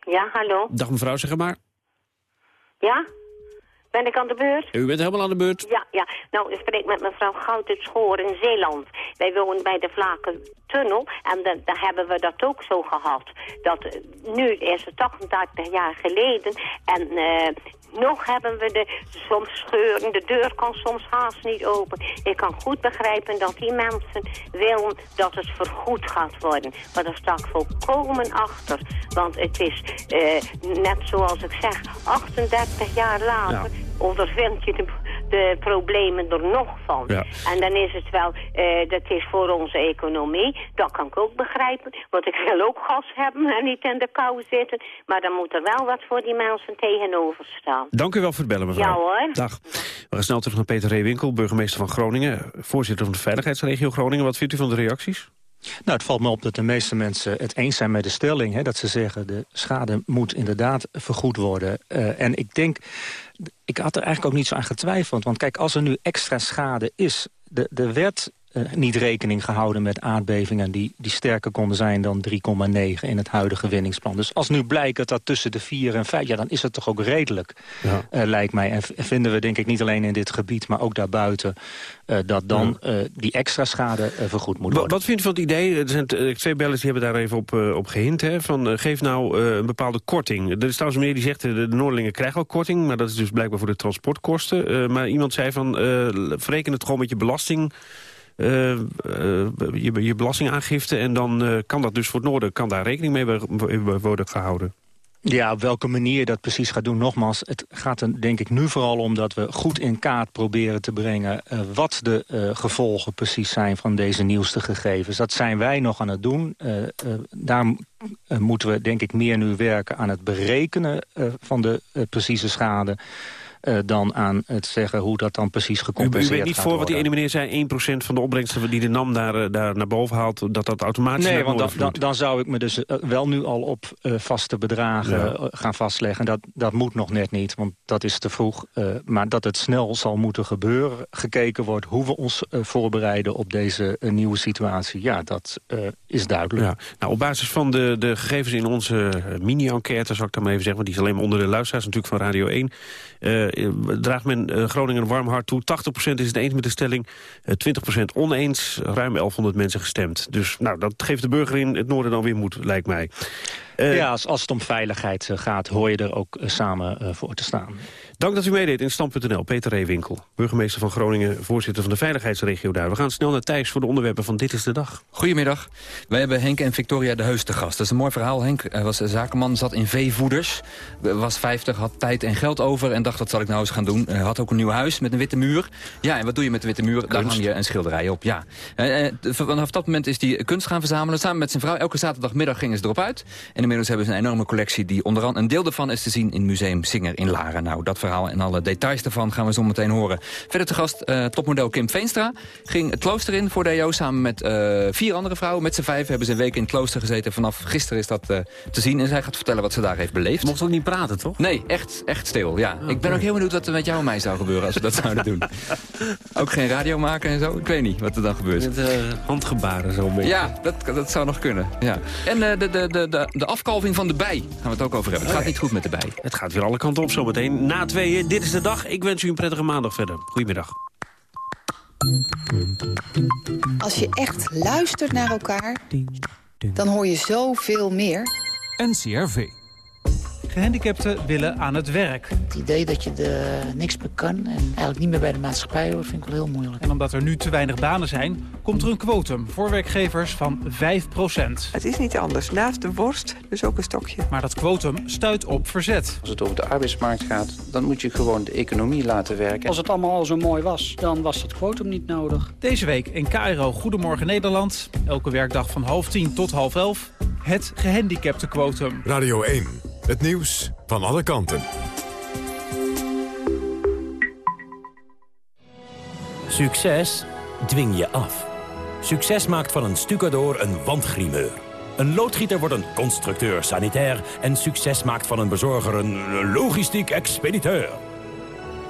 Speaker 26: Ja, hallo.
Speaker 10: Dag mevrouw, zeg maar.
Speaker 26: Ja? Ben ik aan de beurt?
Speaker 10: U bent helemaal aan de beurt.
Speaker 26: Ja, ja. Nou, ik spreek met mevrouw Goud uit Schoor in Zeeland. Wij wonen bij de Vlakentunnel en dan daar hebben we dat ook zo gehad. Dat, eh, nu is het 88 jaar geleden en eh, nog hebben we de soms scheuren. De deur kan soms haast niet open. Ik kan goed begrijpen dat die mensen willen dat het vergoed gaat worden. Maar daar sta ik volkomen achter. Want het is, eh, net zoals ik zeg, 38 jaar later ondervind je de, de problemen er nog van.
Speaker 10: Ja.
Speaker 26: En dan is het wel, eh, dat is voor onze economie. Dat kan ik ook begrijpen. Want ik wil ook gas hebben en niet in de kou zitten. Maar dan moet er wel wat voor die mensen tegenover staan.
Speaker 10: Dank u wel voor het bellen, mevrouw.
Speaker 26: Ja hoor.
Speaker 10: Dag. We gaan snel terug naar Peter Reewinkel, burgemeester van Groningen. Voorzitter van de Veiligheidsregio Groningen. Wat vindt u van de reacties?
Speaker 18: Nou, het valt me op dat de meeste mensen het eens zijn met de stelling. Hè, dat ze zeggen, de schade moet inderdaad vergoed worden. Eh, en ik denk, ik had er eigenlijk ook niet zo aan getwijfeld. Want kijk, als er nu extra schade is... De, de werd eh, niet rekening gehouden met aardbevingen... Die, die sterker konden zijn dan 3,9 in het huidige winningsplan. Dus als nu blijkt dat dat tussen de 4 en 5... ja, dan is het toch ook redelijk,
Speaker 10: Ja.
Speaker 18: eh, lijkt mij. En vinden we denk ik niet alleen in dit gebied, maar ook daarbuiten... eh, dat dan die extra schade vergoed moet worden.
Speaker 10: Wat vindt u van het idee? Er zijn twee bellers die hebben daar even op, op gehint. Hè, van, geef nou een bepaalde korting. Er is trouwens meneer die zegt, de Noordelingen krijgen al korting... maar dat is dus blijkbaar voor de transportkosten. Maar iemand zei van, verreken het gewoon met je belasting... eh, eh, je, je belastingaangifte en dan eh, kan dat dus voor het noorden... kan daar rekening mee wo- worden gehouden.
Speaker 18: Ja, op welke manier dat precies gaat doen. Nogmaals, het gaat er denk ik nu vooral om dat we goed in kaart proberen te brengen... wat de gevolgen precies zijn van deze nieuwste gegevens. Dat zijn wij nog aan het doen. Daar moeten we denk ik meer nu werken aan het berekenen van de precieze schade... eh, dan aan het zeggen hoe dat dan precies
Speaker 10: U, u
Speaker 18: gecompenseerd
Speaker 10: weet niet voor wat die ene meneer zei... 1% van de opbrengsten die de NAM daar, eh, daar naar boven haalt... dat dat automatisch
Speaker 18: Nee, want dan, dan, zou ik me dus eh, wel nu al op vaste bedragen
Speaker 10: Ja.
Speaker 18: gaan vastleggen. Dat, dat moet nog net niet, want dat is te vroeg. Maar dat het snel zal moeten gebeuren. Gekeken wordt hoe we ons voorbereiden op deze nieuwe situatie. Ja, dat is duidelijk.
Speaker 10: Ja. Nou, op basis van de, de gegevens in onze mini-enquête, zal ik dan maar even zeggen... want die is alleen maar onder de luisteraars natuurlijk van Radio 1... eh, draagt men eh, Groningen een warm hart toe. 80% is het eens met de stelling, eh, 20% oneens. Ruim 1100 mensen gestemd. Dus nou, dat geeft de burger in het noorden dan weer moed, lijkt mij. Eh,
Speaker 18: ja, als, het om veiligheid eh, gaat, hoor je er ook eh, samen eh, voor te staan.
Speaker 10: Dank dat u meedeed in Stand.nl. Peter Reewinkel, burgemeester van Groningen... voorzitter van de veiligheidsregio daar. We gaan snel naar Thijs voor de onderwerpen van Dit is de Dag.
Speaker 27: Goedemiddag. Wij hebben Henk en Victoria de Heus te gast. Dat is een mooi verhaal. Henk was een zakenman, zat in veevoeders. Was 50, had tijd en geld over en dacht dat zal ik nou eens gaan doen. Had ook een nieuw huis met een witte muur. Ja, en wat doe je met een witte muur? Daar hang je een schilderij op, ja. Eh, eh, Vanaf dat moment is hij kunst gaan verzamelen. Samen met zijn vrouw. Elke zaterdagmiddag gingen ze erop uit. En inmiddels hebben ze een enorme collectie die onder andere... een deel daarvan is te zien in Museum Singer in Laren. Nou, dat verhaal en alle details daarvan gaan we zo meteen horen. Verder te gast eh, topmodel Kim Veenstra. Ging het klooster in voor de EO samen met eh, vier andere vrouwen. Met z'n vijf hebben ze een week in het klooster gezeten. Vanaf gisteren is dat eh, te zien. En zij gaat vertellen wat ze daar heeft beleefd.
Speaker 10: Mocht ook niet praten, toch?
Speaker 27: Nee, echt, echt stil. Ja. Ik ben ook heel benieuwd wat er met jou en mij zou gebeuren als we dat zouden doen. ook geen radio maken en zo. Ik weet niet wat er dan gebeurt.
Speaker 10: Met handgebaren zo mee.
Speaker 27: Ja, dat, dat zou nog kunnen. Ja. En de, de, de, de, de afkalving van de bij gaan we het ook over hebben. Het gaat niet goed met de bij.
Speaker 10: Het gaat weer alle kanten op zometeen. Na tweeën, dit is de dag. Ik wens u een prettige maandag verder. Goedemiddag.
Speaker 28: Als je echt luistert naar elkaar, dan hoor je zoveel meer.
Speaker 29: NCRV. Gehandicapten willen aan het werk.
Speaker 30: Het idee dat je de, niks meer kan en eigenlijk niet meer bij de maatschappij hoort, vind ik wel heel moeilijk.
Speaker 29: En omdat er nu te weinig banen zijn, komt er een quotum voor werkgevers van 5%
Speaker 31: Het is niet anders. Naast de worst, dus ook een stokje.
Speaker 29: Maar dat quotum stuit op verzet.
Speaker 32: Als het over de arbeidsmarkt gaat, dan moet je gewoon de economie laten werken.
Speaker 33: Als het allemaal al zo mooi was, dan was dat quotum niet nodig.
Speaker 29: Deze week in KRO Goedemorgen Nederland. Elke werkdag van half tien tot half elf. Het gehandicapte quotum.
Speaker 1: Radio 1. Het nieuws van alle kanten.
Speaker 34: Succes dwing je af. Succes maakt van een stucador een wandgrimeur. Een loodgieter wordt een constructeur sanitair... en succes maakt van een bezorger een logistiek expediteur.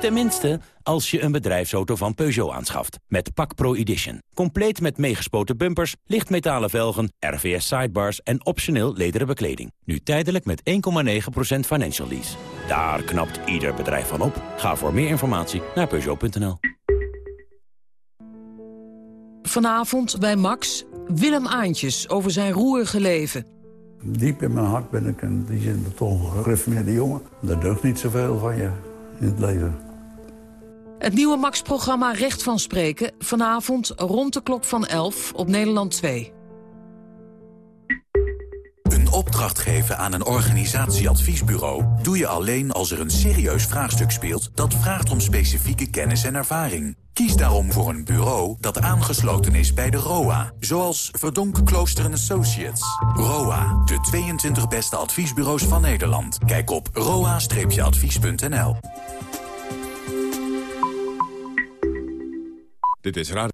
Speaker 34: Tenminste, als je een bedrijfsauto van Peugeot aanschaft. Met Pak Pro Edition. Compleet met meegespoten bumpers, lichtmetalen velgen, RVS sidebars en optioneel lederen bekleding. Nu tijdelijk met 1,9% financial lease. Daar knapt ieder bedrijf van op. Ga voor meer informatie naar Peugeot.nl.
Speaker 35: Vanavond bij Max, Willem Aantjes over zijn roerige leven.
Speaker 36: Diep in mijn hart ben ik een, die zin toch een gereformeerde jongen. Er deugt niet zoveel van je in het leven.
Speaker 35: Het nieuwe Max-programma Recht van Spreken. Vanavond rond de klok van 11 op Nederland 2.
Speaker 37: Een opdracht geven aan een organisatieadviesbureau... doe je alleen als er een serieus vraagstuk speelt... dat vraagt om specifieke kennis en ervaring. Kies daarom voor een bureau dat aangesloten is bij de ROA. Zoals Verdonk Klooster Associates. ROA, de 22 beste adviesbureaus van Nederland. Kijk op roa-advies.nl.
Speaker 1: Dit is Radio